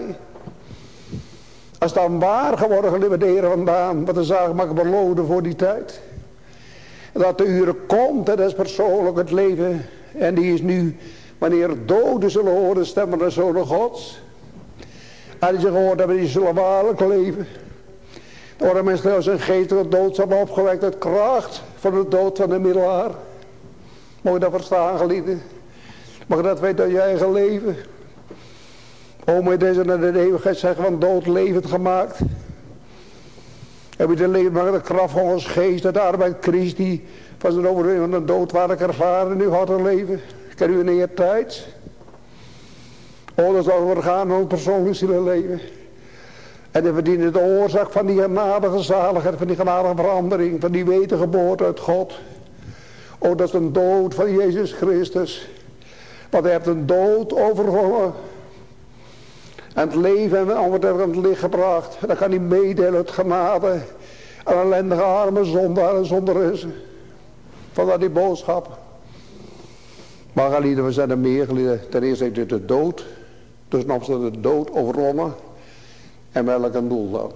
Als dan waar geworden geliefde de Heer vandaan. Wat de zaak mag belonen voor die tijd. Dat de uren komt, dat is persoonlijk het leven. En die is nu Wanneer doden zullen horen stemmen de zonen gods. En die ze gehoord hebben, die zullen waarlijk leven. Dan worden mensen als een geestelijke dood opgewekt uit kracht van de dood van de middelaar. Moet je dat verstaan, geliefde? Mag dat weten uit je eigen leven? O, moet deze naar de eeuwigheid zeggen van dood levend gemaakt? Heb je de leven, maar de kracht van ons geest, de arbeid Christi, van zijn overwinning van de dood waar ik ervaren, nu had een leven. Ken u een tijd? Oh, dat zal vergaan om persoonlijk zullen leven. En we verdienen de oorzaak van die genadige zaligheid, van die genadige verandering, van die wedergeboorte uit God. Oh, dat is een dood van Jezus Christus. Want hij heeft een dood overwonnen. En het leven en het aan het licht gebracht. En dan kan hij meedelen het genade aan ellendige arme zondaar en zonderessen. Vandaar die boodschap. Maar we zijn er meer gelieden. Ten eerste heeft de dood. Dus nog de dood overwonnen. En welk een doel dan?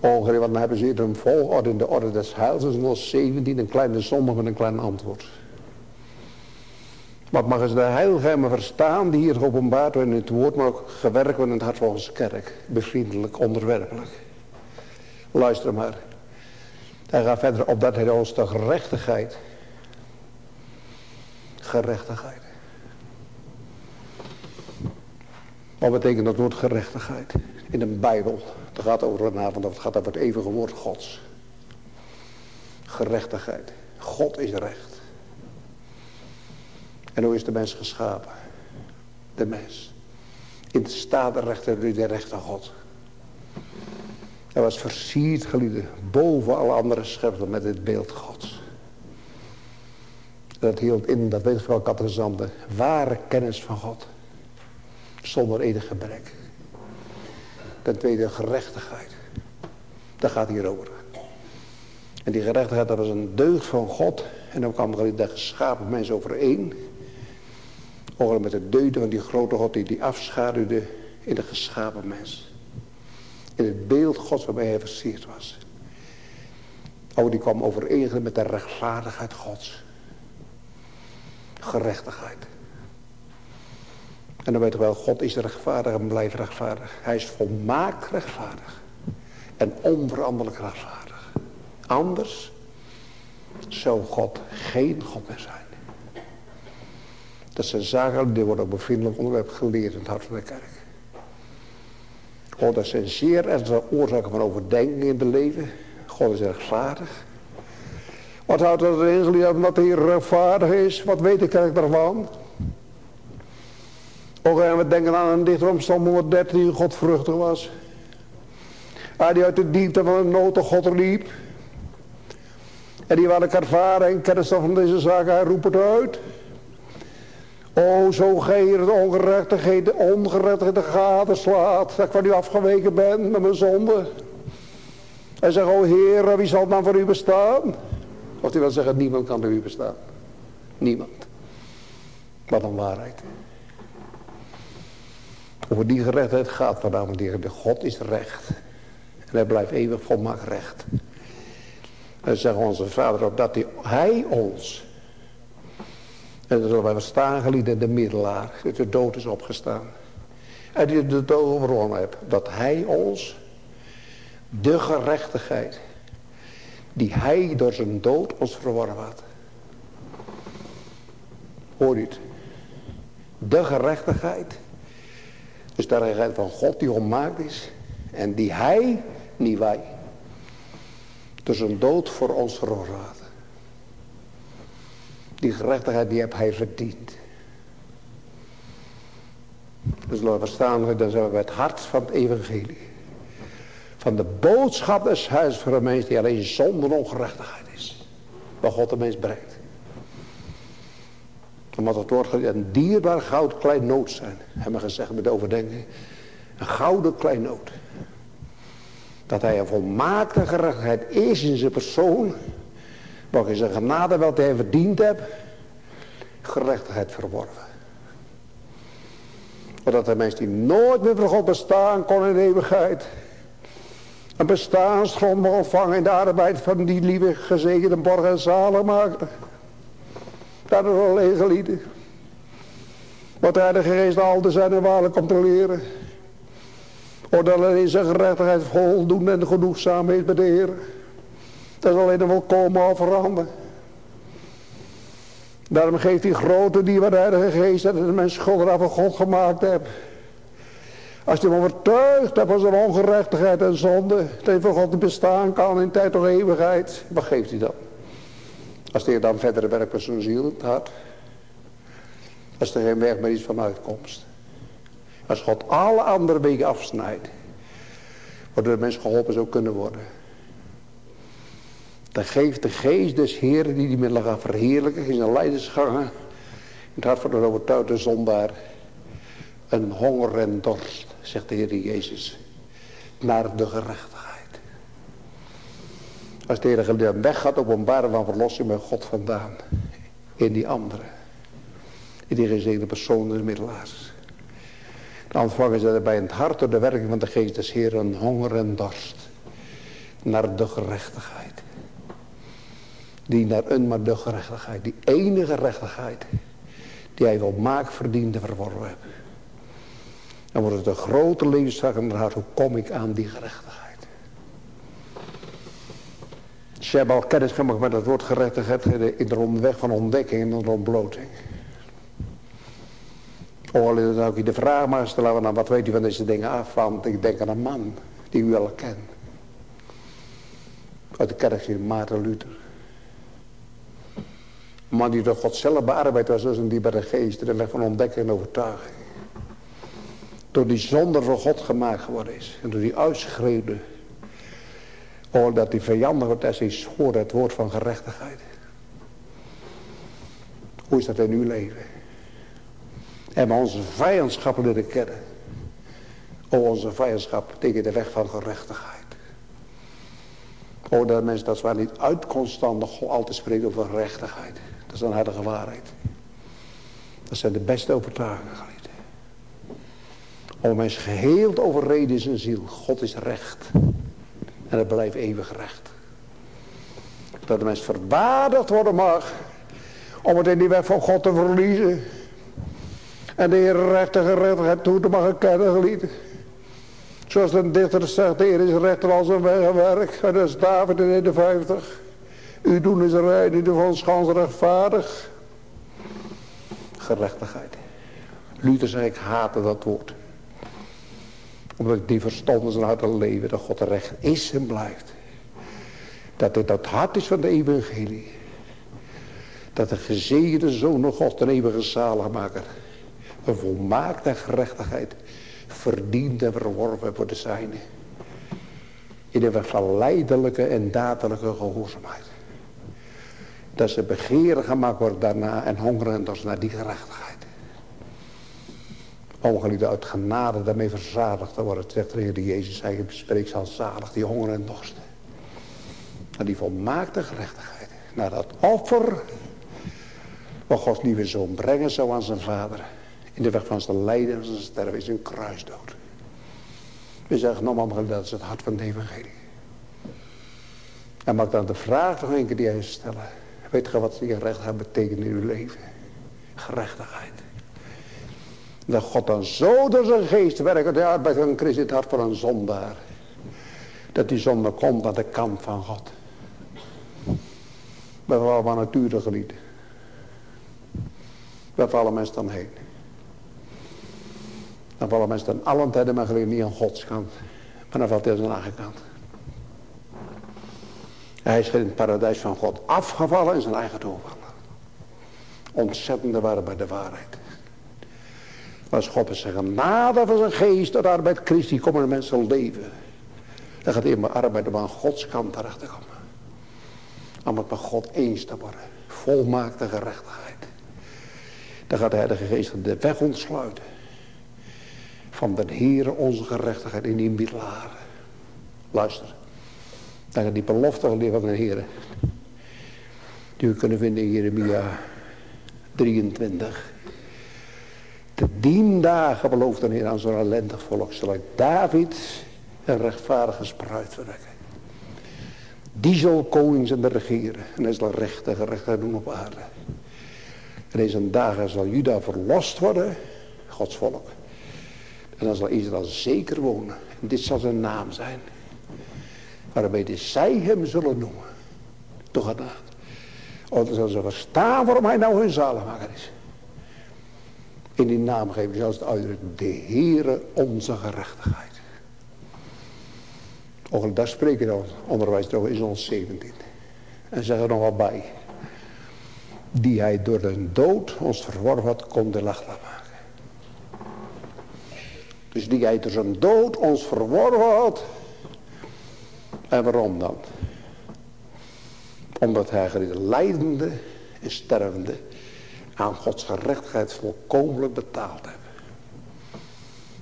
Oh, wat hebben ze hier een volgorde in de orde des heils. Dat is nog 17, een kleine zonde met een klein antwoord. Wat mag ze de heilgeheimen verstaan die hier geopenbaard worden in het woord, maar ook gewerkt worden in het hart volgens de kerk. Bevriendelijk, onderwerpelijk. Luister maar. Hij gaat verder opdat hij ons de gerechtigheid. Gerechtigheid. Wat betekent dat woord gerechtigheid? In de Bijbel. Het gaat over vanavond, het gaat over het eeuwige woord Gods. Gerechtigheid. God is recht. En hoe is de mens geschapen? De mens. In de staat rechter, de rechte God. Hij was versierd, gelieden, boven alle andere schepselen met het beeld Gods. Dat hield in, dat katterzanden, ware kennis van God. Zonder enig gebrek. Ten tweede gerechtigheid. Daar gaat hier over. En die gerechtigheid, dat was een deugd van God. En dan kwam er de geschapen mens overeen. Over met de deugden van die grote God die die afschaduwde in de geschapen mens. In het beeld Gods waarbij hij versierd was. Oh, die kwam overeen met de rechtvaardigheid Gods. Gerechtigheid. En dan weet je wel, God is rechtvaardig en blijft rechtvaardig. Hij is volmaakt rechtvaardig. En onveranderlijk rechtvaardig. Anders zou God geen God meer zijn. Dat zijn zaken die worden op bevindelijk onderwerp geleerd in het hart van de kerk. God, dat zijn zeer ernstige oorzaken van overdenking in het leven. God is rechtvaardig. Wat houdt dat geleerd dat hij rechtvaardig is? Wat weet de kerk daarvan? Ook gaan we denken aan een dichter om Psalm 113 die godvruchtig was. Hij die uit de diepte van de nood God riep. En die welke ervaren en kennis van deze zaken, hij roept het uit. O, zo gij de ongerechtigheid, de ongerechtigheid de slaat. Dat ik van u afgeweken ben met mijn zonde. En zeg, o Heer, wie zal dan voor u bestaan? Of hij wil zeggen, niemand kan voor u bestaan. Niemand. Wat een waarheid. Over die gerechtigheid gaat vanavond de God is recht. En hij blijft eeuwig volmaakt recht. En zeggen onze vader op dat hij, ons. En dat zullen wij verstaan gelieden de middelaar. Dat de dood is opgestaan. En die de dood overwonnen heeft. Dat hij ons de gerechtigheid. Die hij door zijn dood ons verworven had. Hoor het? De gerechtigheid dus de gerechtigheid van God die onmaakt is. En die hij, niet wij. Dus een dood voor ons veroorzaakt. Die gerechtigheid die heb hij verdiend. Dus laten we verstaan, dan zijn we bij het hart van het evangelie. Van de boodschap des huis voor een mens die alleen zonder ongerechtigheid is. Wat God de mens brengt omdat het woord een dierbaar goud klein nood zijn. Hebben we gezegd met overdenking. Een gouden klein nood. Dat hij een volmaakte gerechtigheid is in zijn persoon. Wat in zijn genade wat hij verdiend hebt. Gerechtigheid verworven. Zodat de mens die nooit meer voor God bestaan kon in eeuwigheid. Een bestaansgrond mocht ontvangen in de arbeid van die lieve gezegende borg en zalenmaker. Dat is alleen gelieden. Wat hij de geest al zijn en waarlijk controleren. Omdat hij in zijn gerechtigheid voldoende en genoegzaam is bij de Heer. Dat is alleen een volkomen offerande. Daarom geeft hij grote die wat de geest dat de mens schuldig van God gemaakt hebt. Als je hem overtuigd hebt van zijn ongerechtigheid en zonde. Voor God bestaan kan in tijd of eeuwigheid. Wat geeft hij dan? Als de dan verder werkt met zijn ziel, het hart. Als er geen weg meer is van uitkomst. Als God alle andere wegen afsnijdt. Waardoor de mens geholpen zou kunnen worden. Dan geeft de geest des Heeren die die middelen gaat verheerlijken in zijn leidersgangen. In het hart van de overtuigde zondaar. Een honger en dorst, zegt de Heer Jezus. Naar de gerechtigheid. Als de Heer weg gaat openbaren van verlossing met God vandaan. In die andere. In die gezegende persoon des middelaars. Dan ontvangen ze bij het hart door de werking van de geest des Heer een honger en dorst. Naar de gerechtigheid. Die naar een maar de gerechtigheid. Die enige gerechtigheid. Die hij wel maak verdiende verworven hebben. Dan wordt het een grote levensvraag in het hart. Hoe kom ik aan die gerechtigheid? Ze hebben al kennis gemaakt met het woord gerechtigheid in de weg van ontdekking en ontbloting. Oh, dan ik de vraag maar stellen, wat weet u van deze dingen af? Want ik denk aan een man die u al kent. Uit de kerk Maarten Luther. Een man die door God zelf bearbeid was, dus die bij de geest, de weg van ontdekking en overtuiging. Door die zonder voor God gemaakt geworden is. En door die uitschreeuwde. Oh, dat die vijandig wordt als hij hoort het woord van gerechtigheid. Hoe is dat in uw leven? En onze vijandschappen leren kennen. Oh, onze vijandschap tegen de weg van gerechtigheid. Oh, dat mensen dat waar niet uitconstantig altijd spreken over gerechtigheid. Dat is een heilige waarheid. Dat zijn de beste overtuigingen, Oh, mens geheel overreden in zijn ziel. God is recht. En het blijft eeuwig recht. Dat de mens verwaardigd worden mag. Om het in die weg van God te verliezen. En de Heer recht en gerechtigheid toe te mogen kennen, geliefd. Zoals de dichter zegt, de Heer is rechter als een werk. En dat is David in de 50. U doen is rein, u van schans rechtvaardig. Gerechtigheid. Luther zei, ik haatte dat woord. Omdat die verstond in zijn hart leven. Dat God recht is en blijft. Dat het het hart is van de evangelie. Dat de gezegende Zoon God, een eeuwige zaligmaker. Een volmaakte gerechtigheid. Verdiend en verworven voor de zijne. In de verleidelijke en dadelijke gehoorzaamheid. Dat ze begeren gemaakt worden daarna en hongeren dus naar die gerechtigheid. Ongeliefde uit genade daarmee verzadigd te worden. Zegt de Heer Jezus, hij spreekt zal zalig die honger en dorsten. Naar die volmaakte gerechtigheid. Naar dat offer. Wat Gods lieve zoon brengen zou aan zijn vader. In de weg van zijn lijden en zijn sterven is een kruisdood. We zeggen nogmaals, dat is het hart van het evangelie. En mag dan de vraag nog een keer die hij stellen. Weet je wat die gerechtigheid betekent in uw leven? Gerechtigheid. Dat God dan zo door zijn geest werkt. Arbeid van Christus in het hart van een zondaar. Dat die zonde komt naar de kant van God. We vallen van nature gelieden. Waar vallen mensen dan heen? Dan vallen mensen dan allen tijden maar geleden niet aan Gods kant. Maar dan valt hij aan zijn eigen kant. Hij is in het paradijs van God afgevallen en zijn eigen toevallen. Ontzettende waren bij de waarheid. God is zijn genade van zijn geest door arbeid Christi komen de mensen leven. Dan gaat hij maar arbeid om aan Gods kant terecht te komen. Om het met God eens te worden. Volmaakte gerechtigheid. Dan gaat de Heilige Geest de weg ontsluiten. Van de Heere onze gerechtigheid in die middelaar. Luister. Dan gaat die belofte van de Heer. Die we kunnen vinden in Jeremia 23. Te dien dagen belooft de Heer aan zo'n ellendig volk. Zal David een rechtvaardige spruit verwekken. Die zal koning zijn regeren. En hij zal recht en doen op aarde. En deze dagen zal Juda verlost worden. Gods volk. En dan zal Israël zeker wonen. En dit zal zijn naam zijn waarmee zij hem zullen noemen. Toch het Oh, dan zullen ze verstaan waarom hij nou hun zaligmaker is. In die naamgeving zelfs het uitdrukken. De Heere onze gerechtigheid. Och, daar spreken we onderwijs toch in ons 17. En zeg er nog wat bij. Die hij door de dood ons verworven had, kon de lach maken. Dus die hij door zijn dood ons verworven had, en waarom dan? Omdat hij leidende en stervende aan Gods gerechtigheid volkomenlijk betaald heeft.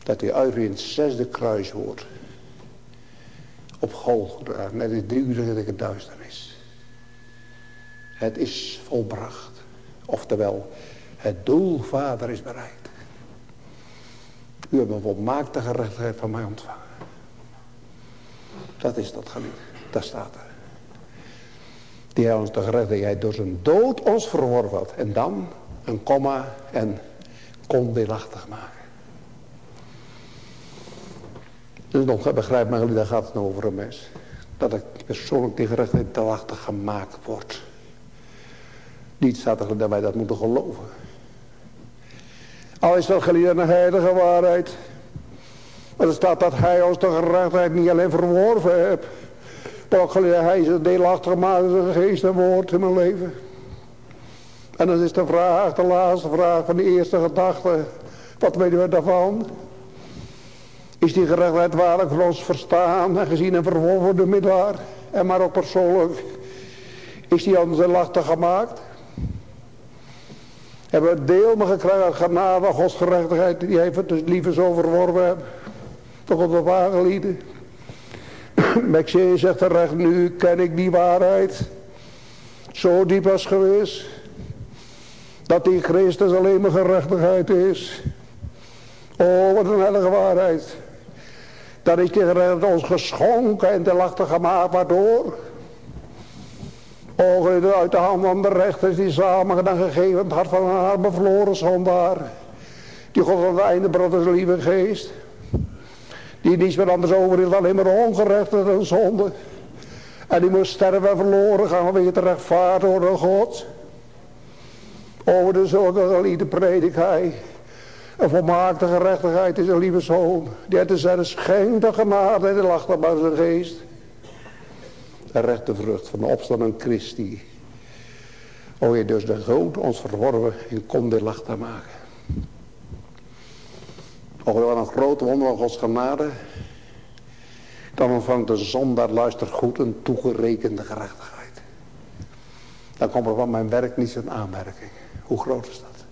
Dat hij uit in het zesde kruiswoord op Golgotha, in drie uur duisternis. Het is volbracht. Oftewel, het doel, vader, is bereikt. U hebt een volmaakte gerechtigheid van mij ontvangen. Dat is dat geliefd. Dat staat er. Die hij ons toch hij door zijn dood ons verworven had. En dan een komma en kon deelachtig maken. Dus nog, begrijp maar, daar gaat het nog over een mens. dat ik persoonlijk recht te wachten gemaakt word. Niet staat er dat wij dat moeten geloven. Al is dat geliefd een heilige waarheid. Maar er staat dat hij ons de gerechtheid niet alleen verworven heeft. Maar ook hij is deelachtig gemaakt zijn geest en woord in mijn leven. En dan is de vraag, de laatste vraag van de eerste gedachte. Wat weten we daarvan? Is die gerechtheid waarlijk voor ons verstaan en gezien en vervolgd door de middelaar? En maar ook persoonlijk. Is die onze lachten gemaakt? Hebben we deel me gekregen aan genade, Gods gerechtigheid, die heeft dus liever zo verworven. Toch op de wagenlieden. Maxine zegt terecht, nu ken ik die waarheid. Zo diep als geweest. Dat die Christus alleen maar gerechtigheid is. Oh, wat een heilige waarheid. Dat is die gerechtigheid ons geschonken en te lachten gemaakt. Waardoor? Ogen uit de hand van de rechters die samen gedaan gegeven het hart van een arme verloren zondaar. Die God aan het einde brood is lieve geest. Die niets meer anders over is alleen maar ongerechtigheid en zonde. En die moest sterven en verloren gaan weer te rechtvaardigen door God. Over de zulke geliefde predik hij. Een volmaakte gerechtigheid is een lieve zoon. Die uit de zijde de genade en de lacht bij zijn geest. De rechte vrucht van de opstanding Christi. O je dus de groot ons verworven en kon de lacht maken. O wat een groot wonder van Gods genade. Dan ontvangt de zondaar luister goed een toegerekende gerechtigheid. Dan komt er van mijn werk niet zijn aanmerking. Hoe groot is dat?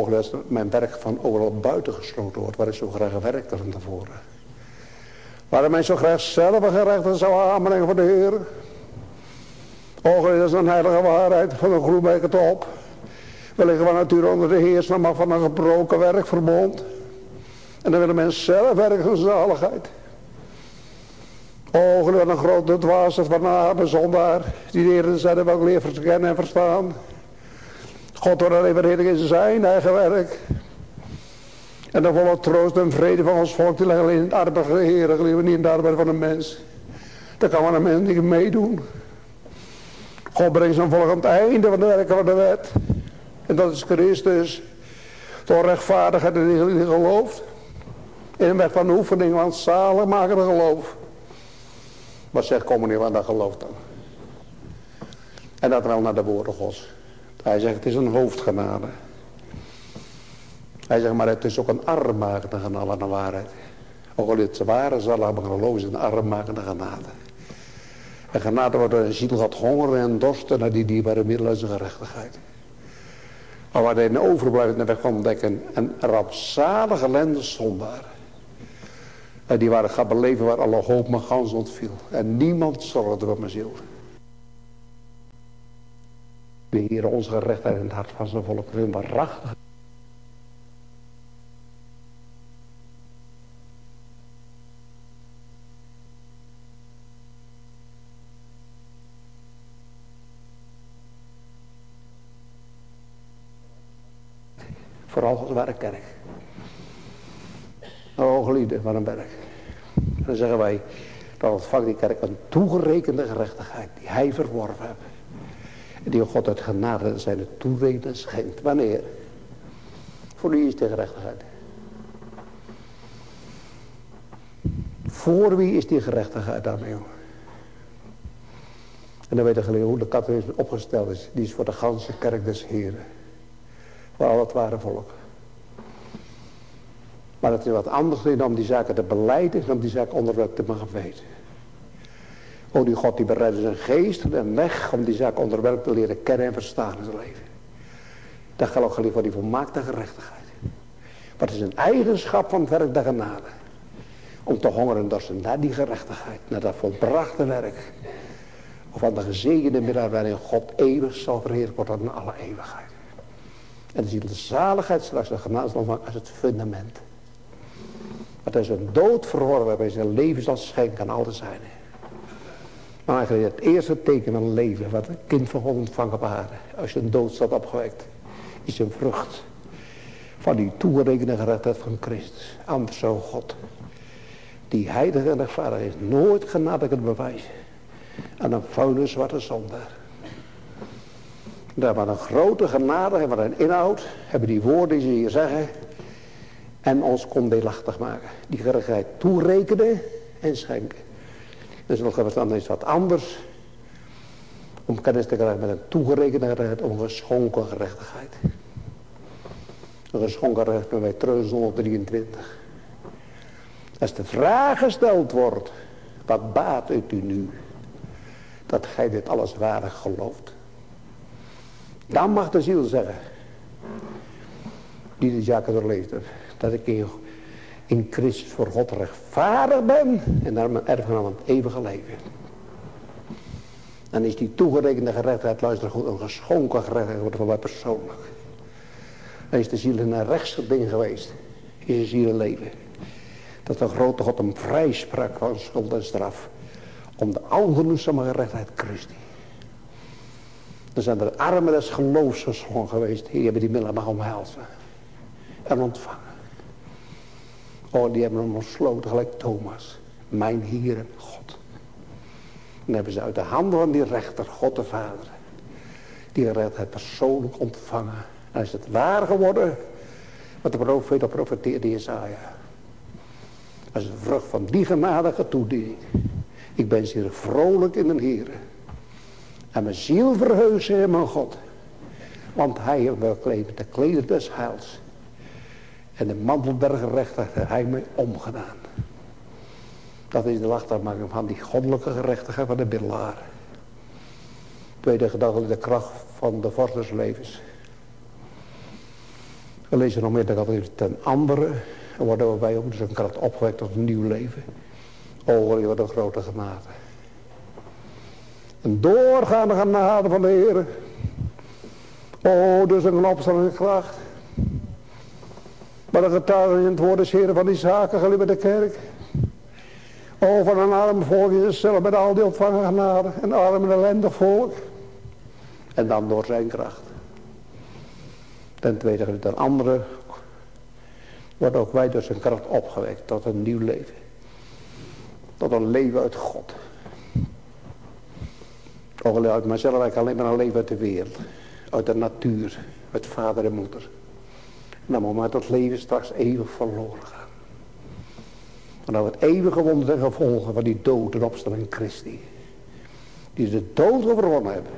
Ogen dat mijn werk van overal buiten gesloten wordt. Waar ik zo graag werkte van tevoren. Waar mij zo graag zelf een gerechtigheid zou aanbrengen voor de Heer. Ogen dat is een heilige waarheid van een groenbeek het op. We liggen van nature onder de heersnaam maar van een gebroken werkverbond. En dan willen mensen zelf werken van zaligheid. Wat een grote dwaasheid van een zondaar. Die Heer zeiden wel leer verkennen en verstaan. God maar in zijn eigen werk. En dan volle troost en vrede van ons volk. Die liggen alleen in het arbeid van de Heer. Niet in de arbeid van een mens. Daar kan maar een mens niet meedoen. God brengt zijn volk aan het einde van de werken van de wet. En dat is Christus. Door rechtvaardigheid en die gelooft. In een wet van de oefening. Want zalig maken de geloof. Wat zegt communie van dat geloof dan? En dat wel naar de woorden gods. Hij zegt het is een hoofdgenade. Hij zegt maar het is ook een armmakende genade naar waarheid. Ook al het ware zal maar geloof is een armmakende genade. En genade wordt een ziel gaat hongeren en dorsten naar die dierbare middelen zijn gerechtigheid. Maar waar hij overblijft in de weg van ontdekken. Een rampzalige ellende zondaar. En die waren gaat beleven waar alle hoop me gans ontviel. En niemand zorgde voor mijn ziel. De Heer onze gerechtheid in het hart van zijn volk. Een waarachtig. Vooral als werkkerk. Oh geliefde, van een berg. En dan zeggen wij dat ontvangt die kerk een toegerekende gerechtigheid die hij verworven heeft. Die God uit genade zijn toereden schenkt. Wanneer? Voor wie is die gerechtigheid? Voor wie is die gerechtigheid daarmee? En dan weet je hoe de catechisme opgesteld is. Die is voor de ganse kerk des Heren. Voor al het ware volk. Maar het is wat anders dan om die zaken te beleiden. En om die zaken onderwerp te mogen weten. O die God die bereidt zijn geest en weg om die zaak onderwerp te leren kennen en verstaan in zijn leven. Dat geldt ook geliefd voor die volmaakte gerechtigheid. Wat is een eigenschap van het werk der genade. Om te hongeren dorsten naar die gerechtigheid, naar dat volbrachte werk. Of aan de gezegende middag waarin God eeuwig zal verheerlijk worden in alle eeuwigheid. En dan zie je de zaligheid straks de genade als het fundament. Wat hij zijn dood verworven bij zijn leven zal schenken aan al de zijnen. Eigenlijk het eerste teken van leven wat een kind van God ontvangt op aarde. Als je een dood staat opgewekt. Is een vrucht van die toegerekende gerechtheid van Christus. Anders zou God Die heilige en rechtvaardig is nooit genade kunnen bewijzen. Aan een vuile zwarte zondaar. Daar wat een grote genade en wat een inhoud hebben die woorden die ze hier zeggen. En ons kon deelachtig maken. Die gerechtigheid toerekenen en schenken. Dus nog wat anders wat anders. Om kennis te krijgen met een toegerekende gerechtigheid, om geschonken gerechtigheid. Een geschonken gerechtigheid bij Treus 123. Als de vraag gesteld wordt, wat baat het u nu? Dat gij dit alles waardig gelooft. Dan mag de ziel zeggen, die de zaken doorleefd dat ik in, in Christus voor God rechtvaardig ben en daar mijn erfgenaam het eeuwige leven. Dan is die toegerekende gerechtigheid, luister goed, een geschonken gerechtigheid voor mij persoonlijk. Dan is de ziel een rechtsgeding geweest. In zijn zielenleven. Dat de grote God hem vrij sprak van schuld en straf. Om de algenoegzame gerechtigheid Christi. Dan zijn er armen des geloofs geschonken geweest. Die hebben die middelen mag omhelzen. En ontvangen. Oh, die hebben hem ontsloten gelijk Thomas. Mijn Heer God. En hebben ze uit de handen van die rechter, God de Vader. Die het persoonlijk ontvangen. En is het waar geworden. Wat de profeet op profeteerde Jezaja. Als een vrucht van die genadige toediening. Ik ben zeer vrolijk in de Heer. En mijn ziel verheugt in mijn God. Want hij heeft wel de kleden des heils. En de mantel der gerechtigheid heeft hij mij omgedaan. Dat is de wachtmaking van die goddelijke gerechtigheid van de biddelaar. Tweede gedachte, de kracht van de vorst levens. We lezen nog meer dat ten andere. En worden we bij ook dus een kracht opgewekt tot een nieuw leven. Oh, wat een grote genade. Een doorgaande genade van de Heer. Oh, dus een opstellende kracht. Maar de getuigen in het woord des Heer van die zaken geliefd de kerk. Van een arm volk is zelf met al die ontvangen genade. Een arm en ellendig volk. En dan door zijn kracht. Ten tweede, ten andere wordt ook wij door zijn kracht opgewekt tot een nieuw leven. Tot een leven uit God. Ook uit mezelf eigenlijk alleen maar een leven uit de wereld. Uit de natuur. Uit vader en moeder. En dan moet maar tot leven straks eeuwig verloren gaan. Maar dan het eeuwige wonder en gevolgen van die dood en opstelling Christi. Die de dood overwonnen hebben.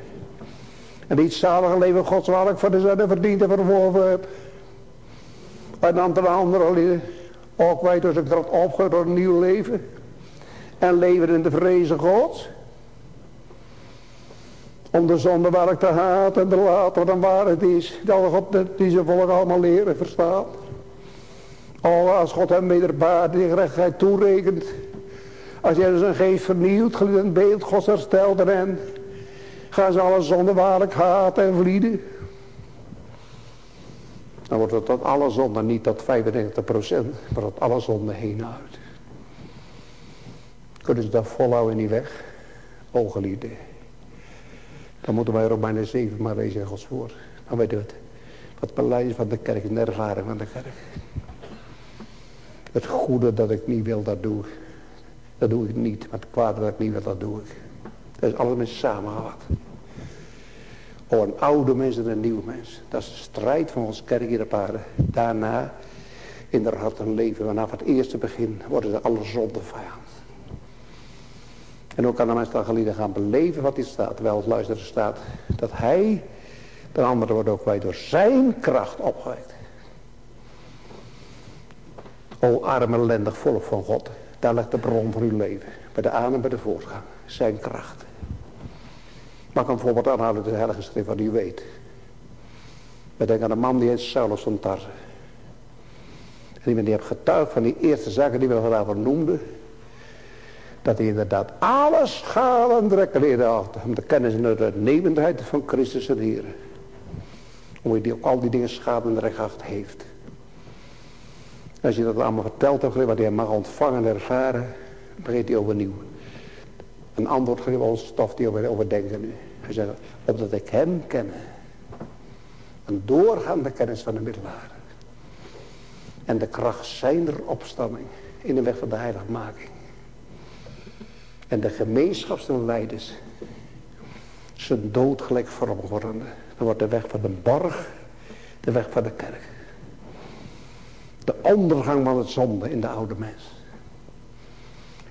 En die het zalige leven godswaardig voor de zin verdiend en verworven hebben. En dan ten andere ook wij dus opgehoord door een nieuw leven. En leven in de vrezen gods. Om de zonde werk te haten en te laten wat een waarheid is. Dat God die zijn volk allemaal leren verstaan. Oh, als God hem wederbaar die gerechtigheid toerekent. Als jij zijn geest vernieuwt, een beeld Gods herstelt en gaan ze alle zonde waarlijk haten en vlieden. Dan wordt het tot alle zonde, niet tot 95%, maar tot alle zonde heen uit. Kunnen ze dat volhouden in die weg? Ongeliefde. Dan moeten wij Romeinen 7 maar lezen in Gods woord. Dan weten we het. Wat beleid van de kerk en de ervaring van de kerk. Het goede dat ik niet wil, dat doe ik. Dat doe ik niet. Maar het kwade dat ik niet wil, dat doe ik. Dat is alles samengevat. Oh, een oude mens en een nieuwe mens. Dat is de strijd van ons kerk hier op aarde. Daarna in de hart een leven. Vanaf het eerste begin worden ze alle zonde vijand. En ook kan de mens dan gelieden gaan beleven wat hier staat. Wel, luister, er staat dat hij, de andere wordt ook wij door zijn kracht opgewekt. O arme ellendig volk van God. Daar ligt de bron van uw leven. Bij de aan en bij de voortgang. Zijn kracht. Mag ik een voorbeeld aanhalen uit de heilige schrift wat u weet. We denken aan een man die heet Saulus van Tarse. En die, die heeft getuigd van die eerste zaken die we vanavond noemden. Dat hij inderdaad alles gaat en trekken had. Om de kennis en de uitnemendheid van Christus en Heer. Om die ook al die dingen schade en heeft. Als je dat allemaal vertelt hebt, wat hij mag ontvangen en ervaren, begint hij overnieuw. Een antwoord geven ons stof die we overdenken nu. Hij zegt, opdat ik hem ken. Een doorgaande kennis van de middelaar. En de kracht zijner opstamming in de weg van de heiligmaking. En de gemeenschapsleiders zijn dood gelijk vorm worden. Dan wordt de weg van de borg de weg van de kerk. De ondergang van het zonde in de oude mens.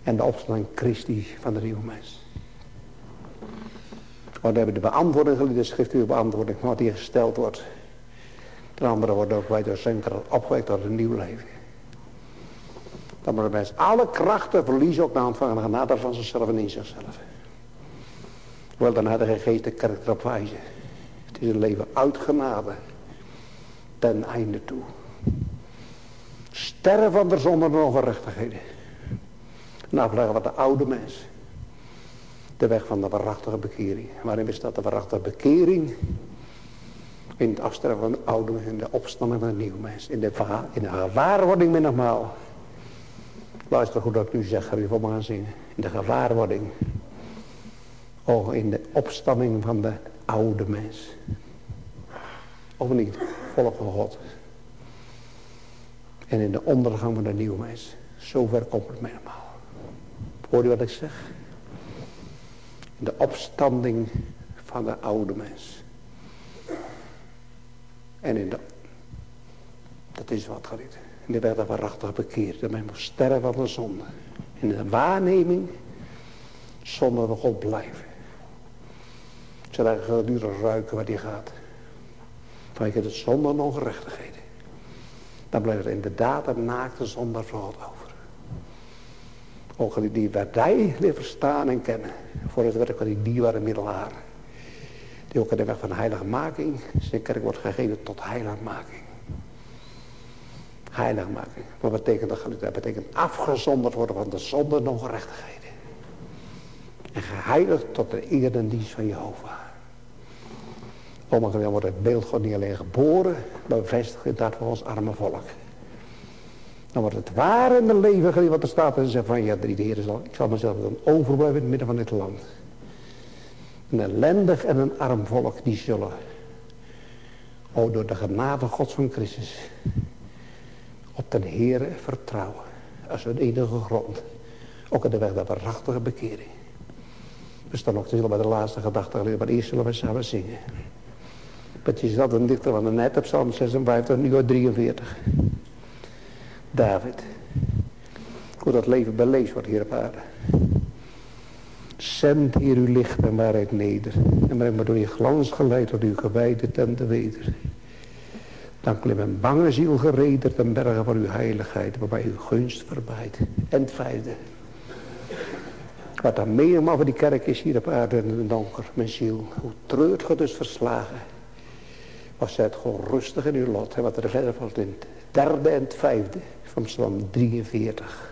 En de opstanding Christi van de nieuwe mens. Want we hebben de beantwoording gelezen, de schriftuur beantwoording, wat hier gesteld wordt. De andere wordt ook bij de zenker opgewekt tot een nieuw leven. Dan moet de mens alle krachten verliezen op hand van de genade van zichzelf en in zichzelf. Wel, dan had de geest de kerk erop wijzen. Het is een leven uit genade. Ten einde toe. Sterren van de zonde en ongerechtigheden. Nou, afleggen wat de oude mens. De weg van de waarachtige bekering. Waarin bestaat de waarachtige bekering? In het afsterven van de oude mens. In de opstanding van de nieuwe mens. In de, in de gewaarwording met nogmaal. Luister goed dat ik nu zeg. Ga je voor me gaan zingen. In de gewaarwording. Oh, in de opstanding van de oude mens. Of niet? Volk van God. En in de ondergang van de nieuwe mens. Zover komt het mij normaal. Hoor je wat ik zeg? In de opstanding van de oude mens. En in de... Dat is wat geliefd. In de werd er waarachtig bekeerd. Men moest van de zonde. In de waarneming zonder we God blijven. Je gedurende ruiken waar die gaat. Vanwege de zonde en ongerechtigheden. Dan blijft er inderdaad een naakte zonder voor God over. Ook die wij weer verstaan en kennen. Voor het werk van die dierbare middelaar. Die ook in de weg van heiligmaking. Zijn kerk wordt gegeven tot heiligmaking. Heiligmaking. Wat betekent dat? Dat betekent afgezonderd worden van de zonde en ongerechtigheden. En geheiligd tot de eer en dienst van Jehovah. dan wordt het beeld God niet alleen geboren, maar bevestigd in dat voor ons arme volk. Dan wordt het ware in de leven geleefd wat er staat en zegt van ja, de Heer zal, ik zal mezelf dan overblijven in het midden van dit land. Een ellendig en een arm volk die zullen, oh door de genade Gods van Christus, op de Heer vertrouwen. Als een enige grond. Ook in de weg der waarachtige bekering. We staan nog stil bij de laatste gedachte, maar eerst zullen we samen zingen. Het is dat een dichter van de net op Psalm 56, nu 43. David. Hoe dat leven beleefd wordt hier op aarde. Zend hier uw licht en waarheid neder. En breng me door je glans geleid tot uw gewijde tenten weder. Dan klim een bange ziel gereden ten bergen van uw heiligheid. Waarbij uw gunst verbijt. En het vijfde. Wat dan meer van die kerk is hier op aarde het donker. Mijn ziel. Hoe treurt ge dus verslagen. Was het gewoon rustig in uw lot. En wat er verder valt in het derde en het vijfde van Psalm 43.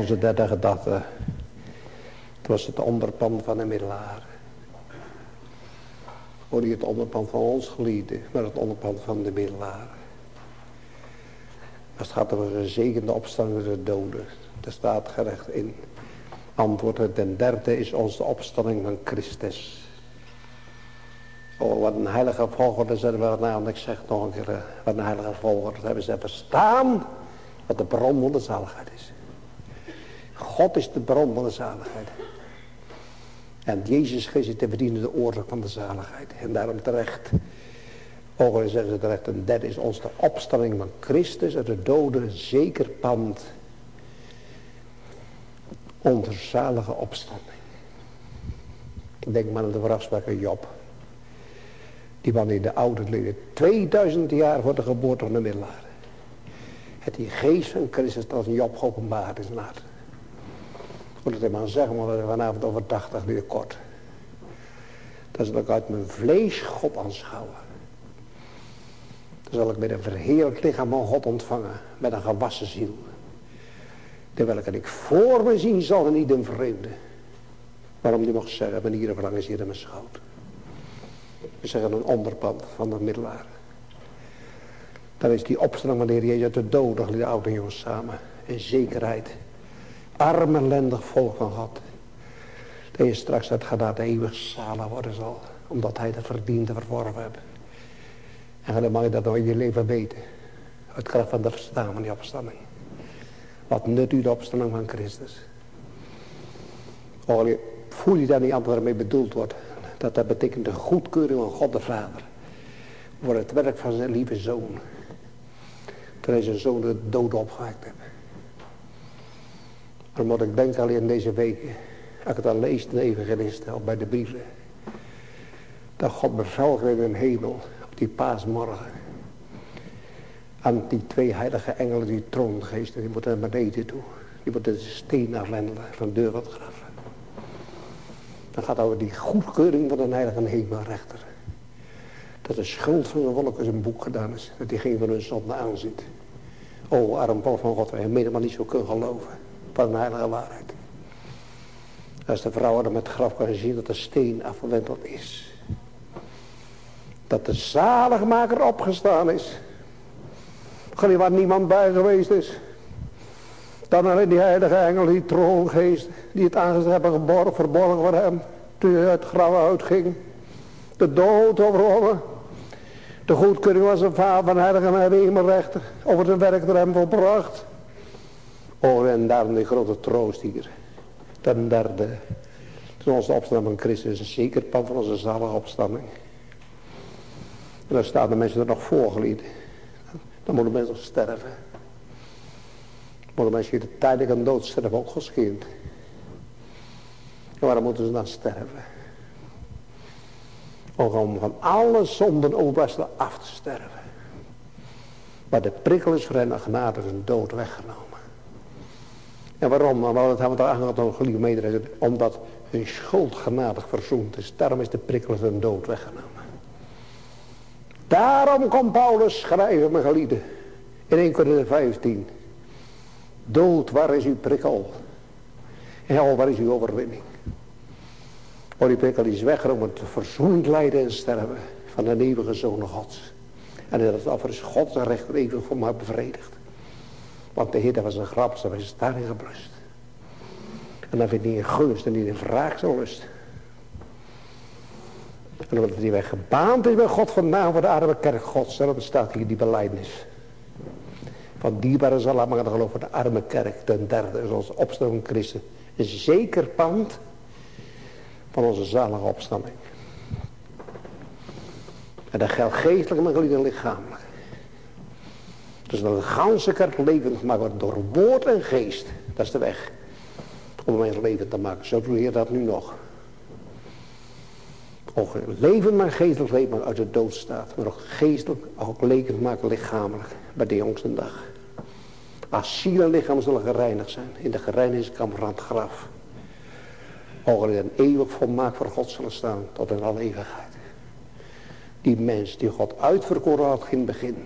Onze derde gedachte. Het was het onderpand van de middelaar. Hoor je het onderpand van ons geliefde, maar het onderpand van de middelaar. Als het gaat over gezegende opstanding de doden. Er staat gerecht in. Antwoord, ten derde is onze opstanding van Christus. Oh, wat een heilige volgorde zetten we vanavond. Ik zeg nog een keer, eh, wat een heilige volgorde hebben ze verstaan. Wat de bron van de zaligheid is. God is de bron van de zaligheid. En Jezus Christus te verdienen de oorzaak van de zaligheid. En daarom terecht. Ogen zeggen ze terecht. En derde is ons de opstanding van Christus uit de doden zeker pand. Onze zalige opstanding. Denk maar aan de vrachtspraker Job. Die man in de oude leven 2000 jaar voor de geboorte van de middelaar. Het die geest van Christus dat een Job geopenbaard is naar. Moet het maar zeggen, maar we vanavond over 80 uur kort. Dat zal ik uit mijn vlees God aanschouwen. Dan zal ik met een verheerlijk lichaam van God ontvangen. Met een gewassen ziel. Terwijl ik voor me zien zal en niet een vreemde. Waarom die mag zeggen, ben hier verlangen is hier in mijn schoot. We zeggen een onderpand van de middelaar. Dan is die opstelling wanneer Jezus de doden, de oude jongens samen. In zekerheid. Arm ellendig volk van God. Dat je straks het gaat eeuwig zalen worden zal. Omdat hij de verdiende verworven heeft. En dan mag je dat nog in je leven weten. Het kracht van de verstaan van die opstanding. Wat nut u de opstanding van Christus. Oh, voel je dat niet anders ermee bedoeld wordt. Dat dat betekent de goedkeuring van God de Vader. Voor het werk van zijn lieve zoon. Toen hij zijn zoon de dood opgewekt heeft. Moet ik denk alleen deze week. Als ik het al lees in de evangelist of bij de brieven. Dat God bevel in de hemel. Op die paasmorgen. Aan die twee heilige engelen die troongeesten. Die moeten naar beneden toe. Die moeten de steen afwendelen van de deur het graf. Dan gaat over die goedkeuring van de heilige hemelrechter. Dat de schuld van de volk in een boek gedaan is. Dat die geen van hun zonde aanziet. O arm volk van God, wij hebben maar niet zo kunnen geloven. Van de heilige waarheid. Als de vrouwen er met het graf kan zien dat de steen afgewendeld is. Dat de zaligmaker opgestaan is. Geloof waar niemand bij geweest is. Dan alleen die heilige engel, die troongeest, die het aangezicht hebben geborgen, verborgen voor hem. Toen hij het graf uitging. De dood overwonnen. De goedkeuring was een vader van heilige en hemelrechter. Over zijn werk door hem volbracht. Oh, en daarom die grote troost hier. Ten derde. Toen onze opstanding van Christus een zeker pad van onze zalige opstanding. En dan staan de mensen er nog voorgelieden. Dan moeten mensen sterven. Maar mensen die de tijdelijk aan dood sterven ook gescheeld. En waarom moeten ze dan sterven? Om van alle zonden overblijfselen af te sterven. Maar de prikkel is voor hen genade hun dood weggenomen. En waarom? Nou, dat hebben we daar aangehad nog geliefde medereden. Omdat hun schuld genadig verzoend is. Daarom is de prikkel hun dood weggenomen. Daarom komt Paulus schrijven, mijn geliefde. In 1 Corinthië 15. Dood, waar is uw prikkel? Hel, waar is uw overwinning? Oh, die prikkel is weggenomen te verzoend lijden en sterven van de eeuwige Zoon Gods. En dat het offer is Gods recht eeuwig voor mij bevredigd. Want de Heer was een grap, ze was daarin gebrust. En dan vindt hij in gunst en niet in vraag zo lust. En omdat hij weg gebaand is bij God vandaan voor de arme kerk Gods. Daarom staat hier die beleidnis. Van dierbare zal maar geloof van de arme kerk. Ten derde is onze van Christus. Een zeker pand van onze zalige opstanding. En dat geldt geestelijk maar geliefd en lichamelijk. Dus dat de ganse kerk levend wordt door woord en geest. Dat is de weg. Om mijn leven te maken. Zo doe je dat nu nog. Ook leven maar geestelijk leven maar uit de dood staat. Maar ook geestelijk, ook levend maken lichamelijk. Bij de jongste dag. Als ziel en lichaam zullen gereinigd zijn. In de gereinigingskamer van het graf. Mogen een eeuwig volmaakt voor God zullen staan. Tot in alle eeuwigheid. Die mens die God uitverkoren had in het begin.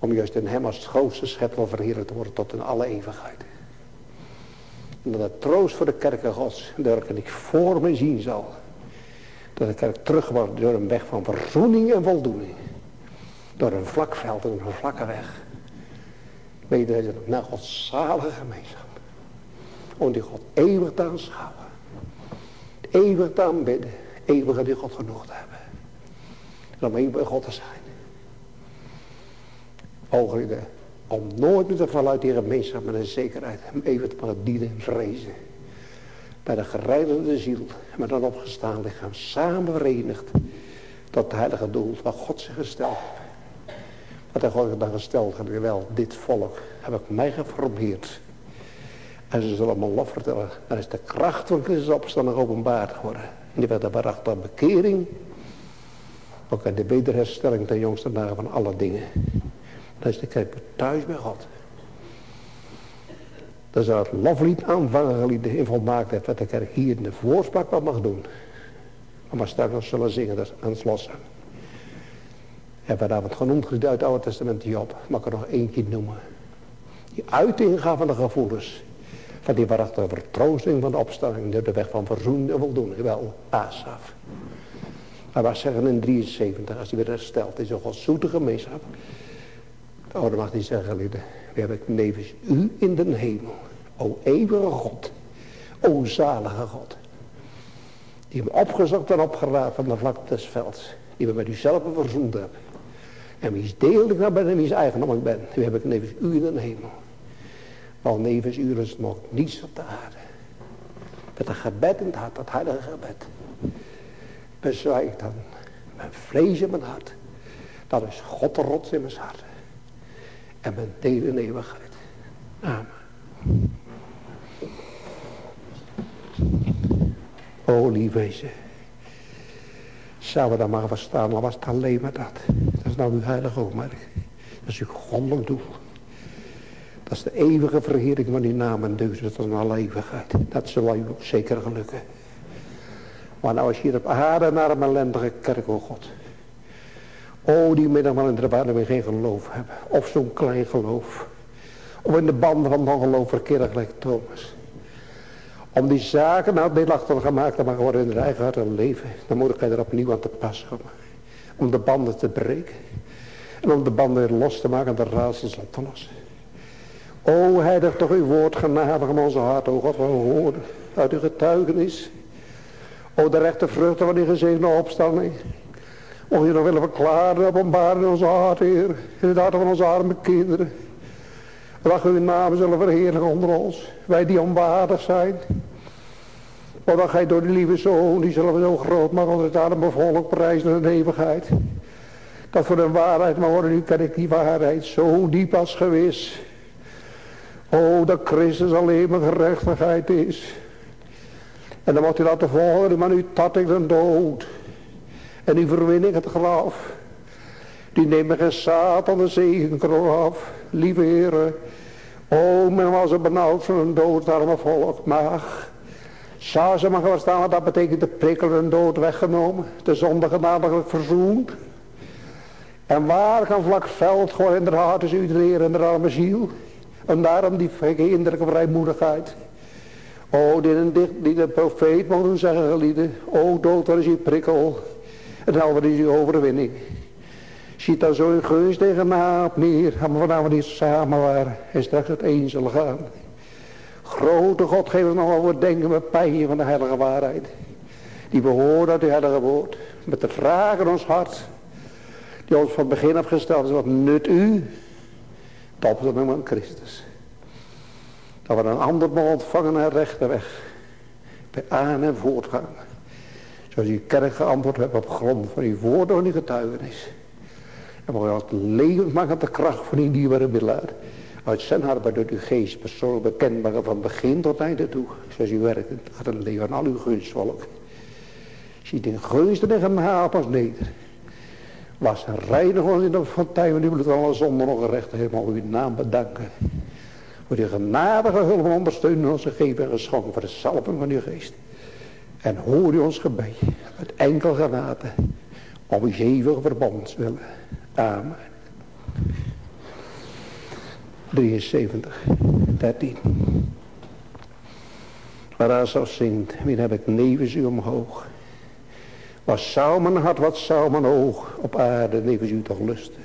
Om juist in hem als grootste schepper verheerlijk te worden tot in alle eeuwigheid. Dat het troost voor de kerken gods. Dat ik voor me zien zal. Dat de kerk terug wordt door een weg van verzoening en voldoening. Door een vlak veld en een vlakke weg. Je, naar Gods zalige gemeenschap. Om die God eeuwig te aanschouwen. Eeuwig te aanbidden. Eeuwig die God genoeg te hebben. En om eeuwig God te zijn. Ogen om nooit meer te vallen uit die gemeenschap met een zekerheid. Hem even te dienen en vrezen. Bij de gereinigde ziel met een opgestaan lichaam samen verenigd. Tot het heilige doel wat God zich gesteld heeft. Wat hij God dan gesteld heeft. Wel, dit volk heb ik mij geformeerd. En ze zullen me lof vertellen. Dan is de kracht van Christus opstanding openbaard geworden. En die werd de beracht bekering. Ook in de wederherstelling ten jongste dagen van alle dingen. Dan is de kerk thuis bij God. Dan zal het loflied aanvangen gelieden in volmaaktheid wat de kerk hier in de voorspraak wat mag doen. Maar straks zullen zingen, dat is aan het lossen. En vanavond genoemd uit het Oude Testament Job. Mag ik er nog eentje noemen. Die uiting van de gevoelens. Van die waarachtige vertroosting van de opstelling. De weg van verzoening en voldoening. Wel, Asaf. Maar wat zeggen in 73 als hij weer hersteld is. Een godzoete gemeenschap. Oh, dan mag hij zeggen, lieden. We hebben nevens u in de hemel. O eeuwige God. O zalige God. Die hem opgezocht en opgeraapt van de vlakte des velds. Die we met u zelf verzoend hebben. En wie is deel ik nou ben en wie is eigendom ik ben. Nu heb ik nevens u in de hemel. Want nevens u is nog niets op de aarde. Met een gebed in het hart, dat heilige gebed. Bezwijkt dan. Mijn vrees in mijn hart. Dat is God de rots in mijn hart en deel in eeuwigheid. Amen. O lieve ze. Zou we dat maar verstaan, al was het alleen maar dat. Dat is nou uw heilige oogmerk. Dat is uw goddelijk doel. Dat is de eeuwige verheerlijking van uw naam en deus. Dat is een alle eeuwigheid. Dat zal u ook zeker gelukken. Maar nou als je hier op aarde naar een ellendige kerk, o God. Oh, die middag in de waar we geen geloof hebben. Of zo'n klein geloof. Of in de banden van nog geloof verkeerd gelijk Thomas. Om die zaken nou deelachtig gemaakt te maken worden in het eigen hart en leven. Dan moet ik er opnieuw aan te pas komen. Om de banden te breken. En om de banden weer los te maken en de raadsels op te lossen. O heilig toch uw woord genadig om onze hart. O God, we horen uit uw getuigenis. O de rechte vruchten van die gezegende opstanding. Mocht je nog willen verklaren, in onze hart, Heer. In het hart van onze arme kinderen. Dat uw naam zullen verheerlijken onder ons. Wij die onwaardig zijn. Maar dat gij door de lieve zoon, die zullen we zo groot maken onder het arme volk prijzen in de eeuwigheid. Dat voor de waarheid, maar worden nu ken ik die waarheid zo diep als gewis. O, dat Christus alleen maar gerechtigheid is. En dan moet u laten volgen, maar nu tat ik de dood. En die verwinning het graf. Die nemen geen Satan de zegenkroon af. Lieve heren. O, men was er benauwd van een doodarme volk. Maar. Zou ze maar verstaan wat dat betekent. De prikkel en dood weggenomen. De zonde genadiglijk verzoend. En waar kan vlak veld gewoon in de hart is u leren in de arme ziel. En daarom die kinderlijke vrijmoedigheid. O, die, die de profeet mogen zeggen gelieden. O, dood, is uw prikkel. Het wat is uw overwinning. Ziet daar zo geus tegen op neer. Gaan we niet samen waren. En straks het een zullen gaan. Grote God, geef ons nog over denken met pijn van de heilige waarheid. Die horen uit uw heilige woord. Met de vraag in ons hart. Die ons van het begin afgesteld is. Wat nut u? De van Christus. Dat we een ander mogen ontvangen naar rechte weg. Bij aan en voortgang. Zoals uw kerk geantwoord hebt op grond van uw woorden en uw getuigenis. En we het levend maken de kracht van uw nieuwe middelaar. Uit zijn hart door uw geest persoonlijk bekend maken van begin tot einde toe. Zoals u werkt gaat een leven aan uw gunstvolk. Ziet in gunsten en genade als neder. Was een reinig ons in de fontein van uw bloed alle zonder nog recht helemaal uw naam bedanken. Voor uw genadige hulp en ondersteuning onze geven en geschonken voor de salving van uw geest. En hoor u ons gebed met enkel genade om uw eeuwige verbond willen. Amen. 73, 13. Maar als zingt, wie heb ik nevens u omhoog. Wat zou hart, wat zou mijn oog op aarde nevens u toch lusten.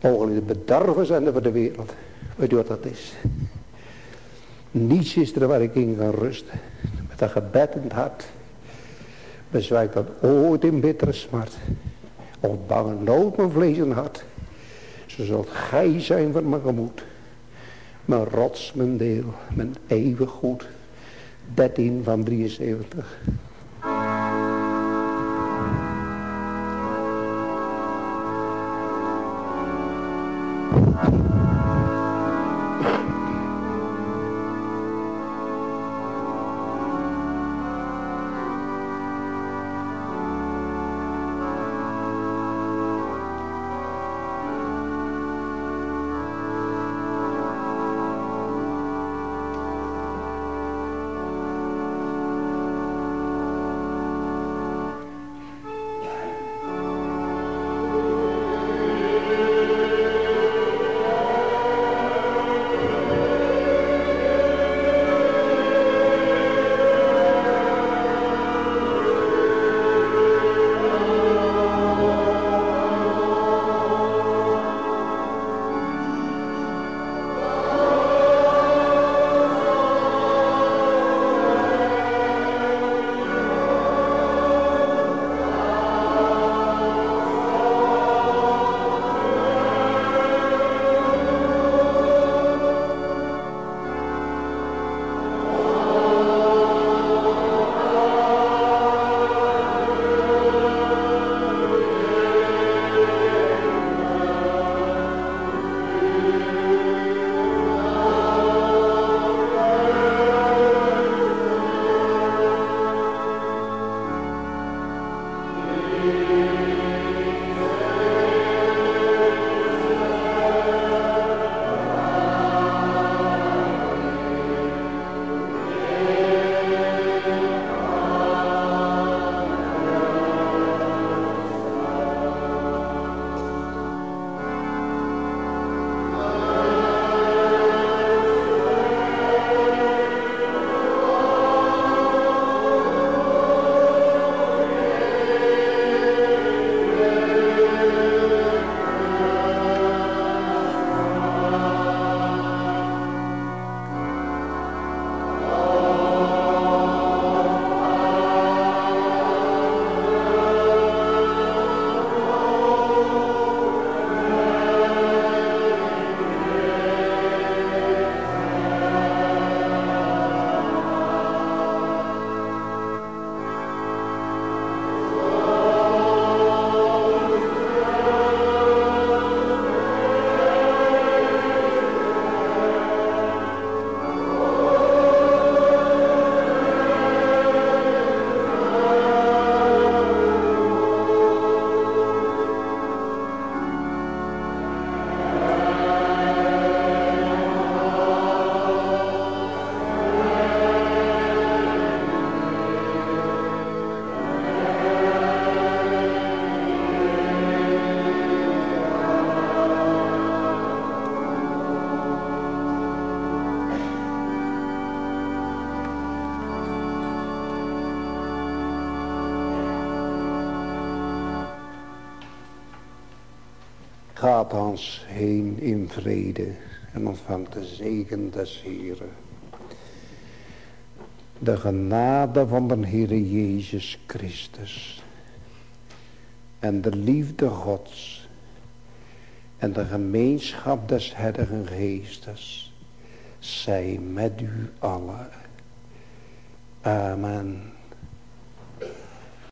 Ogen die bedarven zijn voor de wereld. Weet u wat dat is? Niets is er waar ik in kan rusten. Met een gebed in het hart. Bezwijkt dat ooit in bittere smart. Of bange nood mijn vlees en hart. Zo zult gij zijn van mijn gemoed. Mijn rots, mijn deel, mijn eeuwig goed. 13 van 73. Heen in vrede en ontvangt de zegen des Heren. De genade van de Heere Jezus Christus. En de liefde Gods. En de gemeenschap des Heilige Geestes. Zij met u allen. Amen.